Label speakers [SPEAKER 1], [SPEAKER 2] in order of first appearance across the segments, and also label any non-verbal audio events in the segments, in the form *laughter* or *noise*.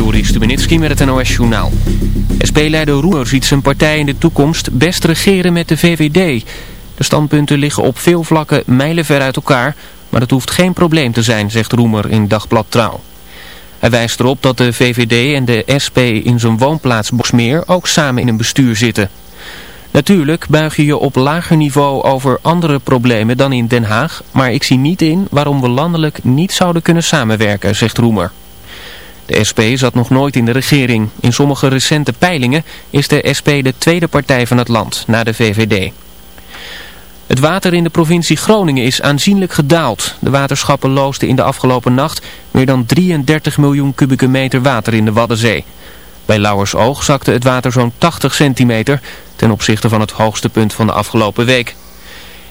[SPEAKER 1] Joris Stubenitski met het NOS-journaal. SP-leider Roemer ziet zijn partij in de toekomst best regeren met de VVD. De standpunten liggen op veel vlakken mijlenver uit elkaar, maar dat hoeft geen probleem te zijn, zegt Roemer in Dagblad Trouw. Hij wijst erop dat de VVD en de SP in zijn woonplaats Bosmeer ook samen in een bestuur zitten. Natuurlijk buig je je op lager niveau over andere problemen dan in Den Haag, maar ik zie niet in waarom we landelijk niet zouden kunnen samenwerken, zegt Roemer. De SP zat nog nooit in de regering. In sommige recente peilingen is de SP de tweede partij van het land, na de VVD. Het water in de provincie Groningen is aanzienlijk gedaald. De waterschappen loosten in de afgelopen nacht meer dan 33 miljoen kubieke meter water in de Waddenzee. Bij Lauwersoog zakte het water zo'n 80 centimeter ten opzichte van het hoogste punt van de afgelopen week.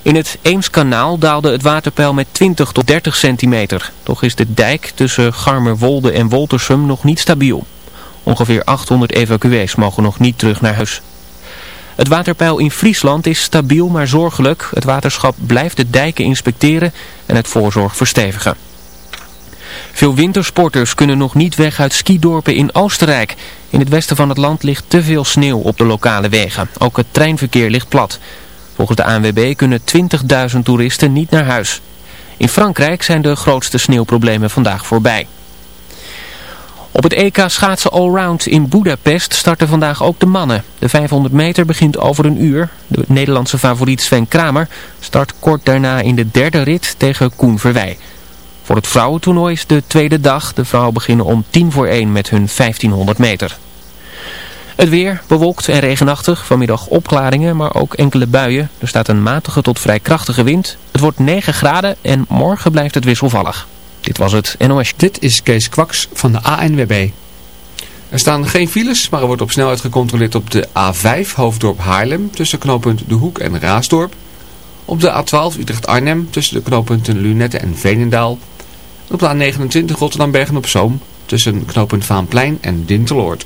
[SPEAKER 1] In het Eemskanaal daalde het waterpeil met 20 tot 30 centimeter. Toch is de dijk tussen Garmerwolde en Woltersum nog niet stabiel. Ongeveer 800 evacuees mogen nog niet terug naar huis. Het waterpeil in Friesland is stabiel maar zorgelijk. Het waterschap blijft de dijken inspecteren en het voorzorg verstevigen. Veel wintersporters kunnen nog niet weg uit skidorpen in Oostenrijk. In het westen van het land ligt te veel sneeuw op de lokale wegen. Ook het treinverkeer ligt plat. Volgens de ANWB kunnen 20.000 toeristen niet naar huis. In Frankrijk zijn de grootste sneeuwproblemen vandaag voorbij. Op het EK schaatsen allround in Budapest starten vandaag ook de mannen. De 500 meter begint over een uur. De Nederlandse favoriet Sven Kramer start kort daarna in de derde rit tegen Koen Verwij. Voor het vrouwentoernooi is de tweede dag. De vrouwen beginnen om tien voor één met hun 1500 meter. Het weer bewolkt en regenachtig. Vanmiddag opklaringen, maar ook enkele buien. Er staat een matige tot vrij krachtige wind. Het wordt 9 graden en morgen blijft het wisselvallig. Dit was het NOS.
[SPEAKER 2] Dit is Kees Kwaks van de ANWB. Er staan geen files, maar er wordt op snelheid gecontroleerd op de A5 Hoofddorp Haarlem tussen knooppunt De Hoek en Raasdorp. Op de A12 Utrecht-Arnhem tussen de knooppunten Lunette en Veenendaal. En op de A29 Rotterdam-Bergen-op-Zoom tussen knooppunt Vaanplein en Dinteloord.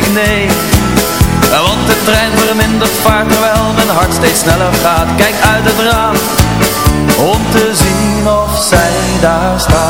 [SPEAKER 3] Ik
[SPEAKER 4] nee. Want de trein vermindert vaart terwijl mijn hart steeds sneller gaat. Kijk uit het raam, om te zien of zij daar staat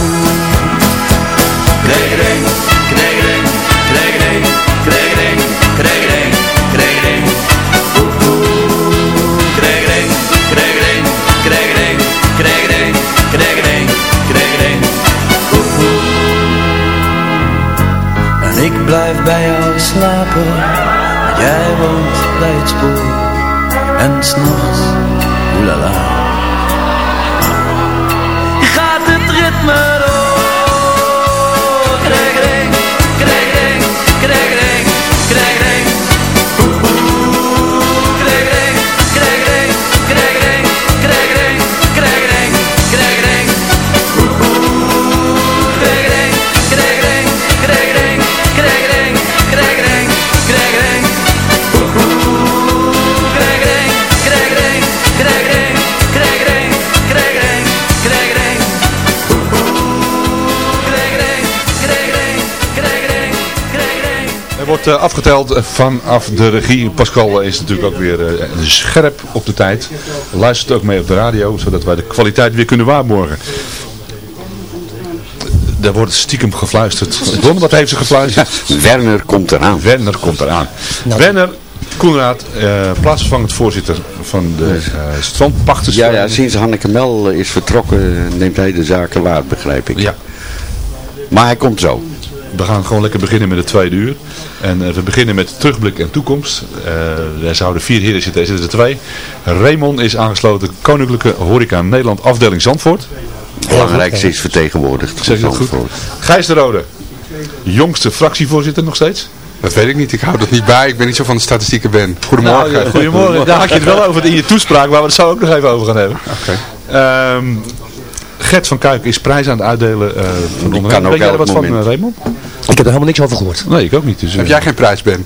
[SPEAKER 4] bij jou slapen. Jij woont bij het spoor. En s'nachts, oelala
[SPEAKER 5] wordt eh, afgeteld eh, vanaf de regie. Pascal is natuurlijk ook weer eh, scherp op de tijd. Luistert ook mee op de radio, zodat wij de kwaliteit weer kunnen waarborgen. Er wordt stiekem gefluisterd. Don, wat heeft ze gefluisterd? *laughs*
[SPEAKER 6] Werner komt eraan.
[SPEAKER 5] Werner komt eraan. Werner Koenraad, eh plaatsvervangend voorzitter van de eh strandpachters.
[SPEAKER 6] Ja, ja, sinds Hanneke Mel is vertrokken neemt hij de zaken waar, begrijp ik.
[SPEAKER 5] Ja,
[SPEAKER 6] Maar hij komt zo.
[SPEAKER 5] We gaan gewoon lekker beginnen met het tweede uur. En eh, we beginnen met terugblik en toekomst. Eh, er zouden vier heren zitten, er zitten er twee. Raymond is aangesloten, Koninklijke Horeca Nederland, afdeling Zandvoort.
[SPEAKER 6] Belangrijkste is vertegenwoordigd.
[SPEAKER 5] Zeg ik dat goed? Gijs de Rode, jongste fractievoorzitter nog steeds.
[SPEAKER 7] Dat weet ik niet. Ik hou dat niet bij. Ik ben niet zo van de statistieken ben. Goedemorgen.
[SPEAKER 5] Nou, ja, goedemorgen. Daar had je het wel over in je toespraak, waar we het zo ook nog even over gaan hebben.
[SPEAKER 7] Oké.
[SPEAKER 5] Ehm, Gert van Kuik is prijs aan het uitdelen eh van de
[SPEAKER 6] kan ook
[SPEAKER 5] Weet jij er wat van,
[SPEAKER 6] moment.
[SPEAKER 5] eh, Raymond?
[SPEAKER 8] Ik heb er helemaal niks over gehoord.
[SPEAKER 5] Nee, ik ook niet. Dus, eh,
[SPEAKER 7] Heb jij geen prijs, Ben?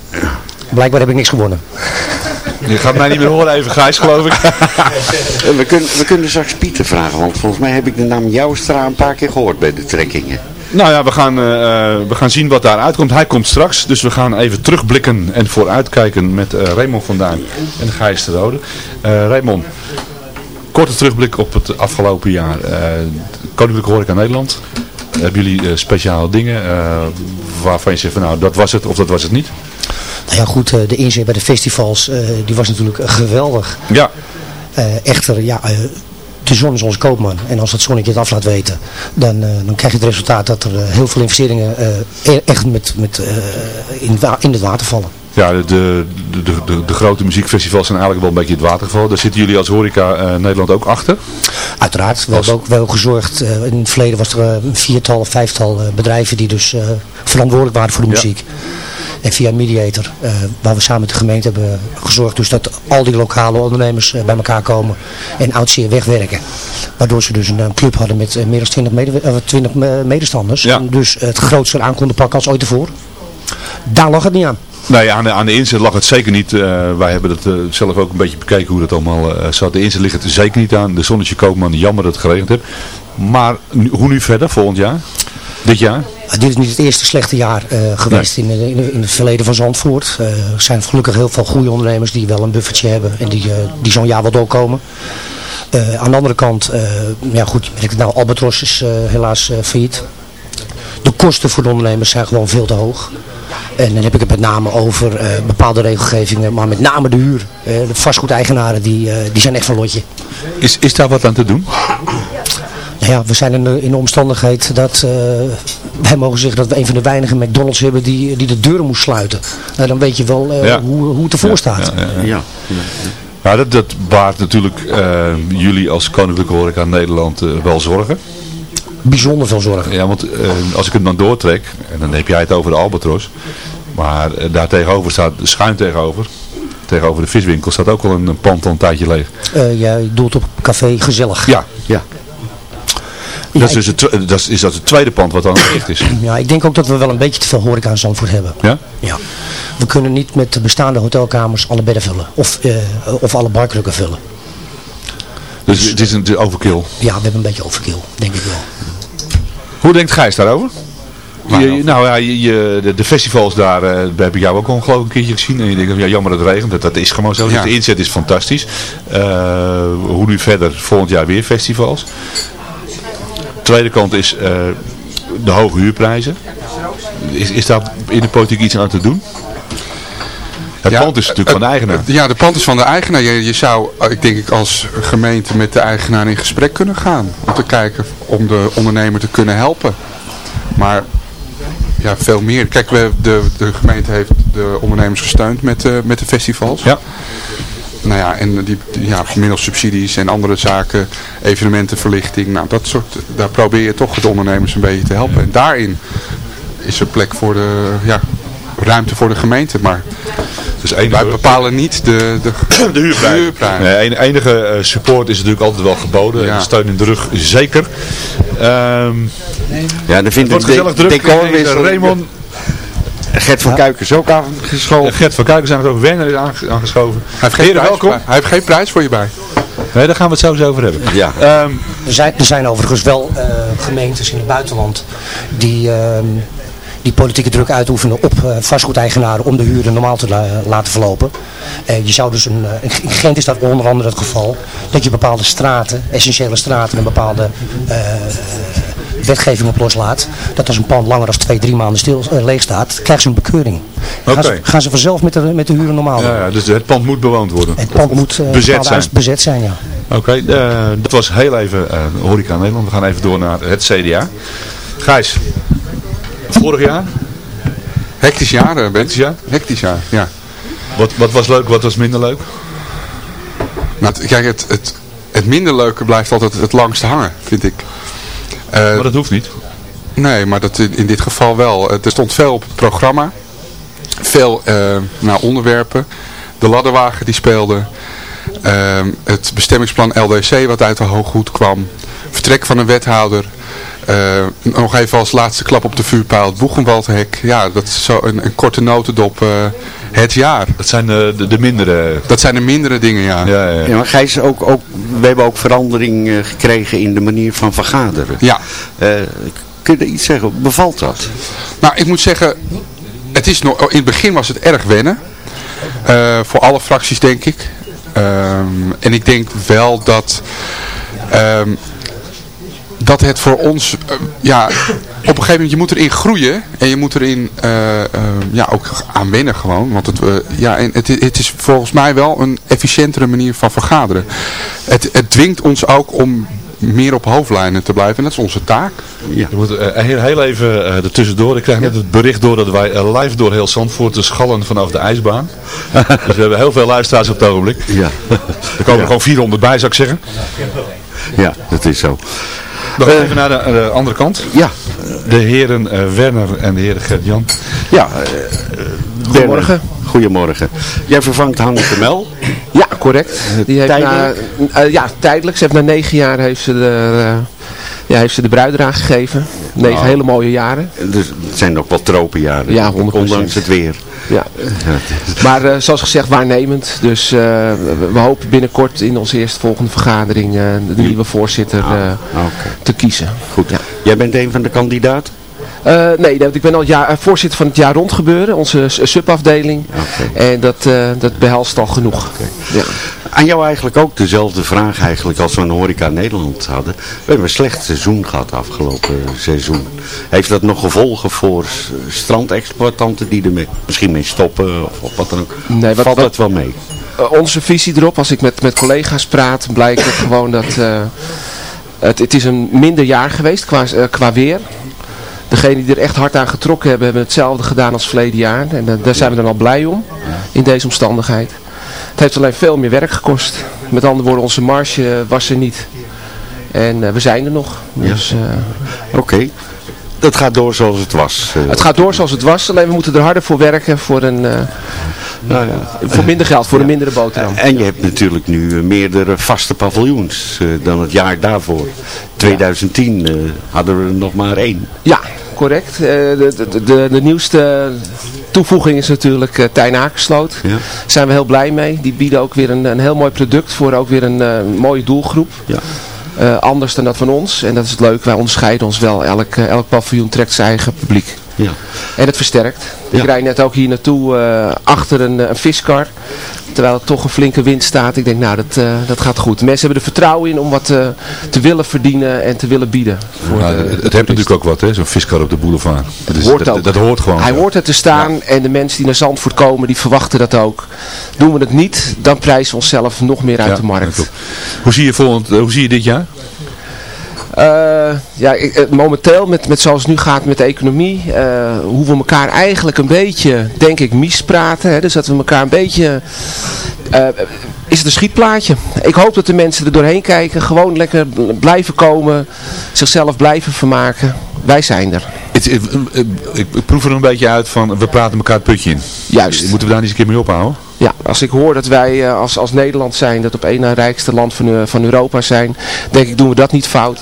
[SPEAKER 8] Blijkbaar heb ik niks gewonnen.
[SPEAKER 5] Je gaat mij niet meer horen even, Gijs, geloof ik.
[SPEAKER 6] Eh, *laughs* We kunnen, we kunnen straks Pieter vragen, want volgens mij heb ik de naam Joustra een paar keer gehoord bij de trekkingen.
[SPEAKER 5] Nou ja, we gaan, eh, eh, we gaan zien wat daar uitkomt. Hij komt straks, dus we gaan even terugblikken en vooruitkijken met eh Raymond van Duin en Gijs de Rode. Eh Raymond, korte terugblik op het afgelopen jaar. Eh Koninklijke Horeca Nederland. Hebben jullie eh, speciale dingen eh, waarvan je zegt van nou dat was het of dat was het niet?
[SPEAKER 8] Nou ja goed, de inzet bij de festivals, die was natuurlijk geweldig.
[SPEAKER 5] Ja,
[SPEAKER 8] echter, ja, de zon is onze koopman. En als dat zonnetje het af laat weten, dan, dan krijg je het resultaat dat er heel veel investeringen e- echt met, met, in, in het water vallen.
[SPEAKER 5] Ja de, de, de, de, grote muziekfestivals zijn eigenlijk wel een beetje het watergeval. Daar zitten jullie als Horeca eh, Nederland ook achter.
[SPEAKER 8] Uiteraard, we hebben ook wel gezorgd, eh, in het verleden was er eh, een viertal of vijftal bedrijven die dus verantwoordelijk waren voor de
[SPEAKER 5] Ja.
[SPEAKER 8] muziek. En via Mediator, waar we samen met de gemeente hebben gezorgd dus dat al die lokale ondernemers bij elkaar komen en oud zeer wegwerken. Waardoor ze dus een, club hadden met meer dan 20, mede, eh, 20 me- medestanders.
[SPEAKER 5] Ja.
[SPEAKER 8] En dus het grootste aan konden pakken als ooit tevoren. Daar lag het niet aan.
[SPEAKER 5] Nee, aan de, aan de inzet lag het zeker niet. Eh, wij hebben het eh, zelf ook een beetje bekeken hoe dat allemaal uh, zat. De inzet ligt het zeker niet aan. De zonnetje Koopman, jammer dat het geregend heeft. Maar nu, hoe nu verder, volgend jaar? Dit jaar?
[SPEAKER 8] dit is niet het eerste slechte jaar geweest in, in, in, het verleden van Zandvoort. er zijn gelukkig heel veel goede ondernemers die wel een buffertje hebben en die, die zo'n jaar wel doorkomen. aan de andere kant, ja goed, nou, Albatros is helaas failliet. De kosten voor de ondernemers zijn gewoon veel te hoog. En dan heb ik het met name over uh, bepaalde regelgevingen, maar met name de huur. Uh, de vastgoedeigenaren, die, uh, die zijn echt van lotje.
[SPEAKER 5] Is, is daar wat aan te doen?
[SPEAKER 8] Nou ja, we zijn in de, in de omstandigheid dat wij mogen zeggen dat we een van de weinige McDonald's hebben die, die de deuren moest sluiten. Nou, dan weet je wel ja. hoe, hoe het ervoor staat.
[SPEAKER 5] Ja, ja, ja. dat, dat baart natuurlijk jullie als Koninklijke Horeca Nederland wel zorgen
[SPEAKER 8] bijzonder veel zorgen.
[SPEAKER 5] Ja, want uh, als ik het dan doortrek, en dan heb jij het over de Albatros, maar uh, daar tegenover staat, schuin tegenover, tegenover de viswinkel, staat ook wel een, pand al een tijdje leeg.
[SPEAKER 8] Uh, jij doelt op café Gezellig.
[SPEAKER 5] Ja, ja. Ja, dat, is dus het, dat, is, dat het tweede pand wat dan gericht is?
[SPEAKER 8] Ja, ik denk ook dat we wel een beetje te veel horeca in Zandvoort hebben.
[SPEAKER 5] Ja?
[SPEAKER 8] Ja. We kunnen niet met de bestaande hotelkamers alle bedden vullen. Of, uh, of alle barkrukken vullen.
[SPEAKER 5] Dus het is een overkill?
[SPEAKER 8] Ja, we hebben een beetje overkill, denk ik wel.
[SPEAKER 5] Hoe denkt Gijs daarover? Je, nou ja, je, de, de, festivals daar uh, heb ik jou ook al geloof ik een keertje gezien. En je denkt, ja jammer dat het regent. Dat, dat is gewoon zo. Ja. De inzet is fantastisch. Uh, hoe nu verder? Volgend jaar weer festivals. Tweede kant is uh, de hoge huurprijzen. Is, is daar in de politiek iets aan te doen? Het ja, pand is natuurlijk van de eigenaar.
[SPEAKER 7] Ja, de pand is van de eigenaar. Je, je zou, ik denk ik, als gemeente met de eigenaar in gesprek kunnen gaan. Om te kijken om de ondernemer te kunnen helpen. Maar ja, veel meer. Kijk, we, de, de gemeente heeft de ondernemers gesteund met, uh, met de festivals.
[SPEAKER 5] Ja.
[SPEAKER 7] Nou ja, en die, ja, middels subsidies en andere zaken, evenementenverlichting. Nou, dat soort, daar probeer je toch de ondernemers een beetje te helpen. En daarin is er plek voor de, ja, ruimte voor de gemeente. Maar dus enige... wij bepalen niet de, de, *clears throat*
[SPEAKER 5] de huurprijs. Nee, enige eh, support is natuurlijk altijd wel geboden. Ja. Steun in de rug zeker. Um,
[SPEAKER 6] ja, dan vindt het gezellig druk. Decorwissel. Raymond. Gert van Kuikens ook aangeschoven.
[SPEAKER 5] Gert van Kuikens is ook. Werner is aangeschoven.
[SPEAKER 7] Hij heeft, geen prijs, welkom. hij heeft geen prijs voor je bij.
[SPEAKER 5] Nee, daar gaan we het zo over hebben.
[SPEAKER 8] Ja. Um, er, zijn, er zijn overigens wel uh, gemeentes in het buitenland die... Uh, die politieke druk uitoefenen op uh, vastgoedeigenaren om de huren normaal te laten verlopen. Uh, je zou dus een, uh, in Gent is dat onder andere het geval, dat je bepaalde straten, essentiële straten, een bepaalde wetgeving op loslaat. Dat als een pand langer dan twee, drie maanden stil leeg staat, krijgen ze een bekeuring. Okay. Gaan, ze, gaan ze vanzelf met de, met de huren normaal
[SPEAKER 5] ja, ja, dus het pand moet bewoond worden?
[SPEAKER 8] Het pand moet
[SPEAKER 5] bezet, zijn.
[SPEAKER 8] bezet zijn, ja.
[SPEAKER 5] Oké, okay, dat was heel even Horeca Nederland. We gaan even door naar het CDA. Gijs, Vorig jaar?
[SPEAKER 7] Hectisch jaar, uh, Hectisch jaar? Hectisch jaar, ja.
[SPEAKER 5] Wat, wat was leuk, wat was minder leuk?
[SPEAKER 7] Nou, kijk, het, het, het minder leuke blijft altijd het langste hangen, vind ik.
[SPEAKER 5] Uh, maar dat hoeft niet.
[SPEAKER 7] Nee, maar dat in, in dit geval wel. Er stond veel op het programma. Veel uh, nou, onderwerpen. De ladderwagen die speelde. Uh, het bestemmingsplan LDC wat uit de hooghoed kwam. Vertrek van een wethouder. Uh, nog even als laatste klap op de vuurpijl het Boegenwaldhek. Ja, dat is zo een, een korte notendop uh, het jaar.
[SPEAKER 5] Dat zijn de, de, de, mindere...
[SPEAKER 7] Dat zijn de mindere dingen, ja.
[SPEAKER 6] Ja, ja. ja maar Gijs, ook, ook, we hebben ook verandering uh, gekregen in de manier van vergaderen.
[SPEAKER 7] Ja.
[SPEAKER 6] kun je iets zeggen? Bevalt dat?
[SPEAKER 7] Nou, ik moet zeggen, het is nog, in het begin was het erg wennen. voor alle fracties, denk ik. Um, en ik denk wel dat... Um, dat het voor ons, uh, ja, op een gegeven moment, je moet erin groeien en je moet erin uh, uh, ja, ook aan wennen gewoon. Want het, ja, en het, het is volgens mij wel een efficiëntere manier van vergaderen. Het, het dwingt ons ook om meer op hoofdlijnen te blijven. En dat is onze taak.
[SPEAKER 5] Ja. Je moet, uh, heel, heel even uh, ertussendoor. Ik krijg net het bericht door dat wij uh, live door heel Zandvoort te schallen vanaf de ijsbaan. *laughs* dus we hebben heel veel luisteraars op het ogenblik.
[SPEAKER 6] Ja. *laughs*
[SPEAKER 5] Er komen ja. gewoon 400 bij zou ik zeggen.
[SPEAKER 6] Ja, dat is zo.
[SPEAKER 5] Nog uh, even naar de, de, andere kant.
[SPEAKER 6] Ja.
[SPEAKER 5] De heren uh, Werner en de heren Gert-Jan.
[SPEAKER 6] Ja.
[SPEAKER 9] Uh, Goedemorgen.
[SPEAKER 6] Goedemorgen. Jij vervangt Hanneke Mel.
[SPEAKER 9] Ja, correct. Die heeft tijdelijk? Na, ja, tijdelijk. Ze heeft na negen jaar heeft ze er Ja, heeft ze de bruid eraan gegeven. Negen
[SPEAKER 6] Nou.
[SPEAKER 9] hele mooie jaren.
[SPEAKER 6] Dus het zijn nog wel tropenjaren.
[SPEAKER 9] Ja, 100%.
[SPEAKER 6] Ondanks het weer.
[SPEAKER 9] Ja. Maar eh, zoals gezegd waarnemend. Dus eh, we, we hopen binnenkort in onze eerstvolgende vergadering eh, de nieuwe voorzitter eh, te kiezen.
[SPEAKER 6] Goed. Jij bent een van de kandidaten?
[SPEAKER 9] Eh, nee, dat- ik ben al jaar, eh, voorzitter van het jaar rond gebeuren, onze s- subafdeling. En dat, eh, dat behelst al genoeg. Ja.
[SPEAKER 6] Aan jou eigenlijk ook dezelfde vraag eigenlijk als we een Horeca Nederland hadden. We hebben een slecht seizoen gehad afgelopen seizoen. Heeft dat nog gevolgen voor strandexploitanten die er mee- misschien mee stoppen of, of wat dan ook?
[SPEAKER 9] Nee, wat-
[SPEAKER 6] Valt dat wel mee?
[SPEAKER 9] Eh, onze visie erop, als ik met, met collega's praat, blijkt het gewoon dat eh, het, het is een minder jaar geweest qua, eh, qua weer. Degenen die er echt hard aan getrokken hebben, hebben hetzelfde gedaan als verleden jaar. En daar zijn we dan al blij om, in deze omstandigheid. Het heeft alleen veel meer werk gekost. Met andere woorden, onze marge was er niet. En eh, we zijn er nog. Dus, eh,
[SPEAKER 6] Oké. Dat gaat door zoals het was. eh.
[SPEAKER 9] het gaat door zoals het was, alleen we moeten er harder voor werken voor, een,
[SPEAKER 6] Nou ja.
[SPEAKER 9] voor minder geld, voor een mindere boterham.
[SPEAKER 6] En je hebt natuurlijk nu meerdere vaste paviljoens eh, dan het jaar daarvoor. 2010 eh, hadden we er nog maar één.
[SPEAKER 9] Ja, correct. Eh, de, de, de, de nieuwste toevoeging is natuurlijk uh, Tijn Akersloot.
[SPEAKER 6] Ja.
[SPEAKER 9] Daar zijn we heel blij mee. Die bieden ook weer een, een heel mooi product voor ook weer een mooie doelgroep.
[SPEAKER 6] Ja.
[SPEAKER 9] Anders dan dat van ons. En dat is het leuk. Wij onderscheiden ons wel. Elk, elk paviljoen trekt zijn eigen publiek.
[SPEAKER 6] Ja.
[SPEAKER 9] En het versterkt. Ik rijd net ook hier naartoe eh, achter een, eh, een viskar. Terwijl het toch een flinke wind staat. Ik denk, nou, dat, eh, dat gaat goed. Mensen hebben er vertrouwen in om wat te willen verdienen en te willen bieden. Voor
[SPEAKER 5] Ja,
[SPEAKER 9] de-
[SPEAKER 5] het, heeft natuurlijk ook wat, hè, zo'n viskar op de boulevard. Dat, is,
[SPEAKER 9] hoort
[SPEAKER 5] dat, hoort gewoon.
[SPEAKER 9] Hij hoort er te staan en de mensen die naar Zandvoort komen, die verwachten dat ook. Doen we het niet, dan prijzen we onszelf nog meer uit de markt.
[SPEAKER 5] Hoe zie je, volgend, hoe zie je dit jaar?
[SPEAKER 9] Eh, ja, ik, eh, momenteel, met, met zoals het nu gaat met de economie, eh, hoe we elkaar eigenlijk een beetje, denk ik, mispraten. Hè? Dus dat we elkaar een beetje... is het een schietplaatje. Ik hoop dat de mensen er doorheen kijken, gewoon lekker bl- blijven komen, zichzelf blijven vermaken. Wij zijn er.
[SPEAKER 5] Het, ik, ik, ik proef er een beetje uit van, we praten elkaar het putje in.
[SPEAKER 9] Juist.
[SPEAKER 5] Moeten we daar niet eens een keer mee ophouden?
[SPEAKER 9] Ja, als ik hoor dat wij als, als Nederland zijn, dat op één na rijkste land van, van Europa zijn, denk ik doen we dat niet fout.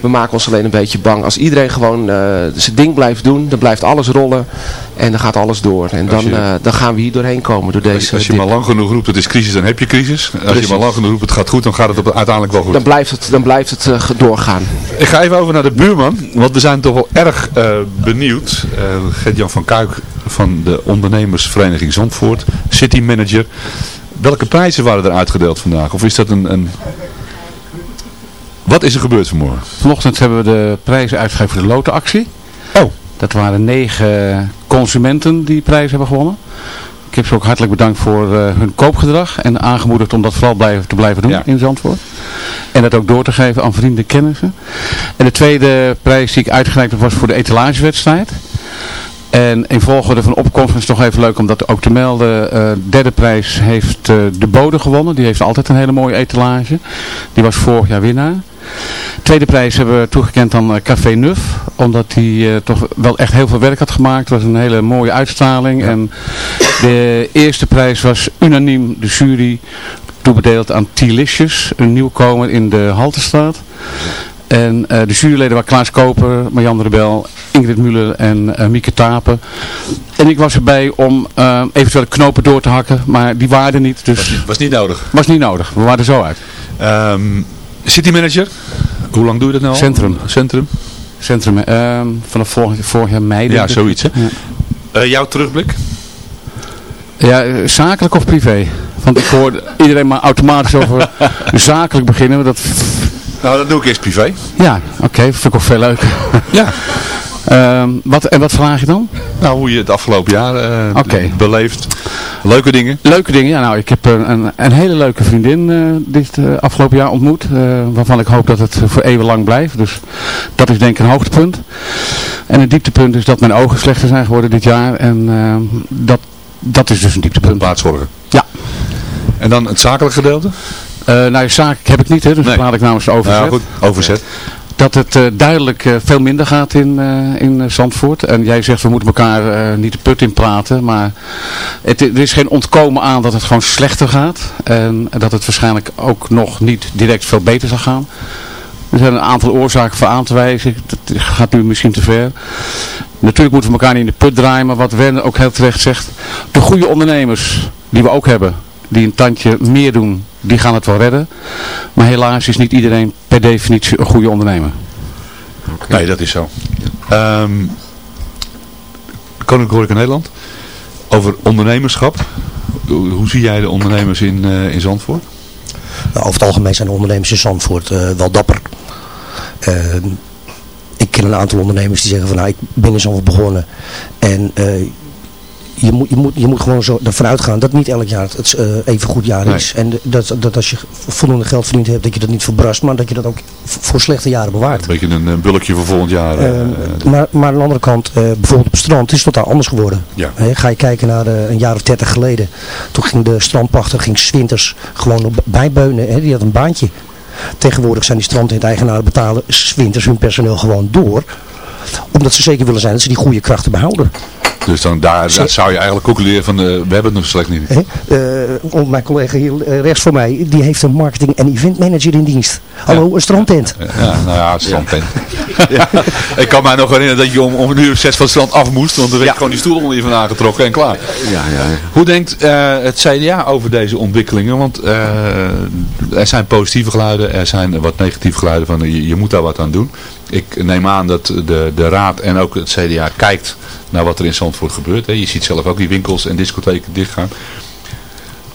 [SPEAKER 9] We maken ons alleen een beetje bang. Als iedereen gewoon eh, zijn ding blijft doen, dan blijft alles rollen en dan gaat alles door. En dan,
[SPEAKER 5] je-
[SPEAKER 9] eh, dan gaan we hier doorheen komen door deze
[SPEAKER 5] Als, als je maar lang genoeg roept, het is crisis, dan heb je crisis. Als
[SPEAKER 9] Precies.
[SPEAKER 5] je maar lang genoeg roept, het gaat goed, dan gaat het op, uiteindelijk wel goed.
[SPEAKER 9] Dan blijft het, dan blijft het eh, doorgaan.
[SPEAKER 5] Ik ga even over naar de buurman, want we zijn toch wel erg benieuwd. Gert-Jan van Kuik van de ondernemersvereniging Zandvoort, city manager. Welke prijzen waren er uitgedeeld vandaag? Of is dat een... een... Wat is er gebeurd vanmorgen?
[SPEAKER 10] Vanochtend hebben we de prijzen uitgegeven voor de lotenactie.
[SPEAKER 5] Oh.
[SPEAKER 10] Dat waren negen consumenten die prijs hebben gewonnen. Ik heb ze ook hartelijk bedankt voor eh, hun koopgedrag en aangemoedigd om dat vooral blijven, te blijven doen
[SPEAKER 5] Ja.
[SPEAKER 10] in Zandvoort. En dat ook door te geven aan vrienden en kennissen. En de tweede prijs die ik uitgereikt heb was voor de etalagewedstrijd. En in volgorde van opkomst is het toch even leuk om dat ook te melden. Eh, derde prijs heeft eh, de Bode gewonnen. Die heeft altijd een hele mooie etalage. Die was vorig jaar winnaar. Tweede prijs hebben we toegekend aan eh, Café Nuf. Omdat die eh, toch wel echt heel veel werk had gemaakt. Het was een hele mooie uitstraling. En de eerste prijs was unaniem de jury toebedeeld aan T-Licious. Een nieuwkomer in de Haltestraat. En eh, de juryleden waren Klaas Koper, Marjan Rebel, Ingrid Muller en Mieke Tapen. En ik was erbij om eh, eventuele knopen door te hakken, maar die waren er niet. Dus
[SPEAKER 5] Was niet nodig.
[SPEAKER 10] was niet nodig. We waren er zo uit.
[SPEAKER 5] Ehm, city manager, hoe lang doe je dat nou al?
[SPEAKER 10] Centrum.
[SPEAKER 5] Centrum.
[SPEAKER 10] Centrum, eh, vanaf vorig, vorig jaar mei.
[SPEAKER 5] Ja, zoiets hè.
[SPEAKER 10] Ja.
[SPEAKER 5] Eh, jouw terugblik?
[SPEAKER 10] Ja, zakelijk of privé? Want ik hoor iedereen maar automatisch over *laughs* zakelijk beginnen. maar Dat,
[SPEAKER 5] Nou, dat doe ik eerst privé.
[SPEAKER 10] ja, oké, vind ik ook veel leuker.
[SPEAKER 5] Ja. *laughs*
[SPEAKER 10] Ehm, wat, en wat vraag je dan?
[SPEAKER 5] Nou, hoe je het afgelopen jaar eh,
[SPEAKER 10] Oké.
[SPEAKER 5] beleeft. Leuke dingen.
[SPEAKER 10] Leuke dingen, ja nou, ik heb een, een, een hele leuke vriendin eh, dit eh, afgelopen jaar ontmoet, eh, waarvan ik hoop dat het voor eeuwen lang blijft. Dus dat is denk ik een hoogtepunt. En een dieptepunt is dat mijn ogen slechter zijn geworden dit jaar en eh, dat, dat is dus een dieptepunt.
[SPEAKER 5] Plaatzorgen.
[SPEAKER 10] Ja.
[SPEAKER 5] En dan het zakelijk gedeelte?
[SPEAKER 10] Eh nou, zaak heb ik niet, hè, dus
[SPEAKER 5] Nee.
[SPEAKER 10] dat praat ik namens de overzet.
[SPEAKER 5] Ja, goed. Overzet.
[SPEAKER 10] Dat het eh, duidelijk eh, veel minder gaat in, eh, in Zandvoort. En jij zegt we moeten elkaar niet de put in praten. Maar het, er is geen ontkomen aan dat het gewoon slechter gaat. En dat het waarschijnlijk ook nog niet direct veel beter zal gaan. Er zijn een aantal oorzaken voor aan te wijzen. Dat gaat nu misschien te ver. Natuurlijk moeten we elkaar niet in de put draaien, maar wat Werner ook heel terecht zegt. De goede ondernemers, die we ook hebben, die een tandje meer doen, die gaan het wel redden. Maar helaas is niet iedereen per definitie een goede ondernemer.
[SPEAKER 5] Nee, dat is zo. Um, Koninklijke Horeca Nederland. Over ondernemerschap. Hoe, hoe zie jij de ondernemers in, uh, in Zandvoort?
[SPEAKER 8] Nou, over het algemeen zijn de ondernemers in Zandvoort uh, wel dapper. Uh, ik ken een aantal ondernemers die zeggen van nou ik ben in Zandvoort begonnen. En je moet, je, moet, je moet gewoon zo ervan uitgaan dat niet elk jaar het uh, even goed jaar is. En dat, dat als je voldoende geld verdiend hebt, dat je dat niet verbrast, maar dat je dat ook voor slechte jaren bewaart.
[SPEAKER 5] Een beetje een bulkje voor volgend jaar. Uh,
[SPEAKER 8] maar, maar aan de andere kant, bijvoorbeeld op het strand, is het totaal anders geworden. Ja. ga je kijken naar een jaar of dertig geleden, toen ging de strandpachter, ging swinters gewoon op bijbeunen, hè, die had een baantje. Tegenwoordig zijn die eigenaren betalen swinters hun personeel gewoon door omdat ze zeker willen zijn dat ze die goede krachten behouden.
[SPEAKER 5] Dus dan daar, zou je eigenlijk concluderen van, uh, we hebben het nog slecht niet.
[SPEAKER 8] Uh, mijn collega hier uh, rechts voor mij, die heeft een marketing- en event manager in dienst. Hallo, een strandtent.
[SPEAKER 5] Ja, nou ja, een strandtent. *laughs* Ja. ik kan mij nog herinneren dat je om, om een uur of zes van het strand af moest, want er werd gewoon die stoel onder je vandaan getrokken en klaar. Ja, ja. Hoe denkt het CDA over deze ontwikkelingen? Want er zijn positieve geluiden, er zijn wat negatieve geluiden van je, je moet daar wat aan doen. Ik neem aan dat de, de raad en ook het CDA kijkt naar wat er in Zandvoort gebeurt. Je ziet zelf ook die winkels en discotheken dichtgaan.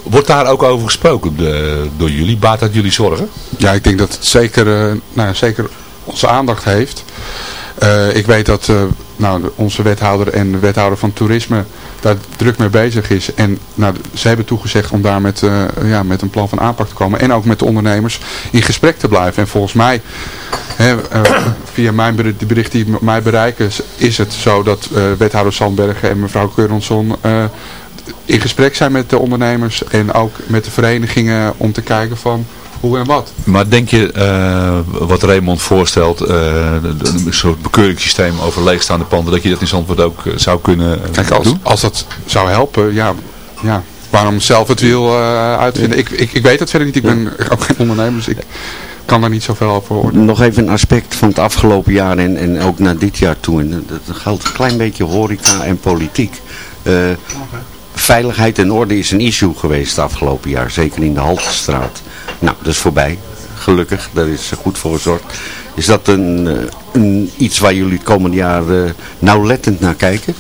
[SPEAKER 5] Wordt daar ook over gesproken de, door jullie? Baat dat jullie zorgen?
[SPEAKER 7] Ja, ik denk dat het zeker, uh, nou, zeker onze aandacht heeft. Uh, ik weet dat uh, nou, onze wethouder en de wethouder van toerisme daar druk mee bezig is. En nou, ze hebben toegezegd om daar met, uh, ja, met een plan van aanpak te komen. En ook met de ondernemers in gesprek te blijven. En volgens mij, hè, via mijn bericht, de berichten die mij bereiken, is het zo dat wethouder Sandbergen en mevrouw Keuronsson in gesprek zijn met de ondernemers. En ook met de verenigingen om te kijken van hoe en wat.
[SPEAKER 5] Maar denk je, uh, wat Raymond voorstelt, uh, een soort bekeuringssysteem over leegstaande panden, dat je dat in Zandvoort ook uh, zou kunnen
[SPEAKER 7] Kijk, als,
[SPEAKER 5] doen?
[SPEAKER 7] als dat zou helpen, ja, ja. waarom zelf het wil uitvinden. Ik, ik, ik weet het verder niet, ik ben ook geen ondernemer, dus ik kan daar niet zoveel over horen.
[SPEAKER 6] Nog even een aspect van het afgelopen jaar en, en ook naar dit jaar toe. En dat geldt een klein beetje horeca en politiek. Okay. Veiligheid en orde is een issue geweest het afgelopen jaar, zeker in de Haltestraat. Nou, dat is voorbij. Gelukkig, daar is goed voor gezorgd. Is dat een, een, iets waar jullie het komende jaar uh, nauwlettend naar kijken?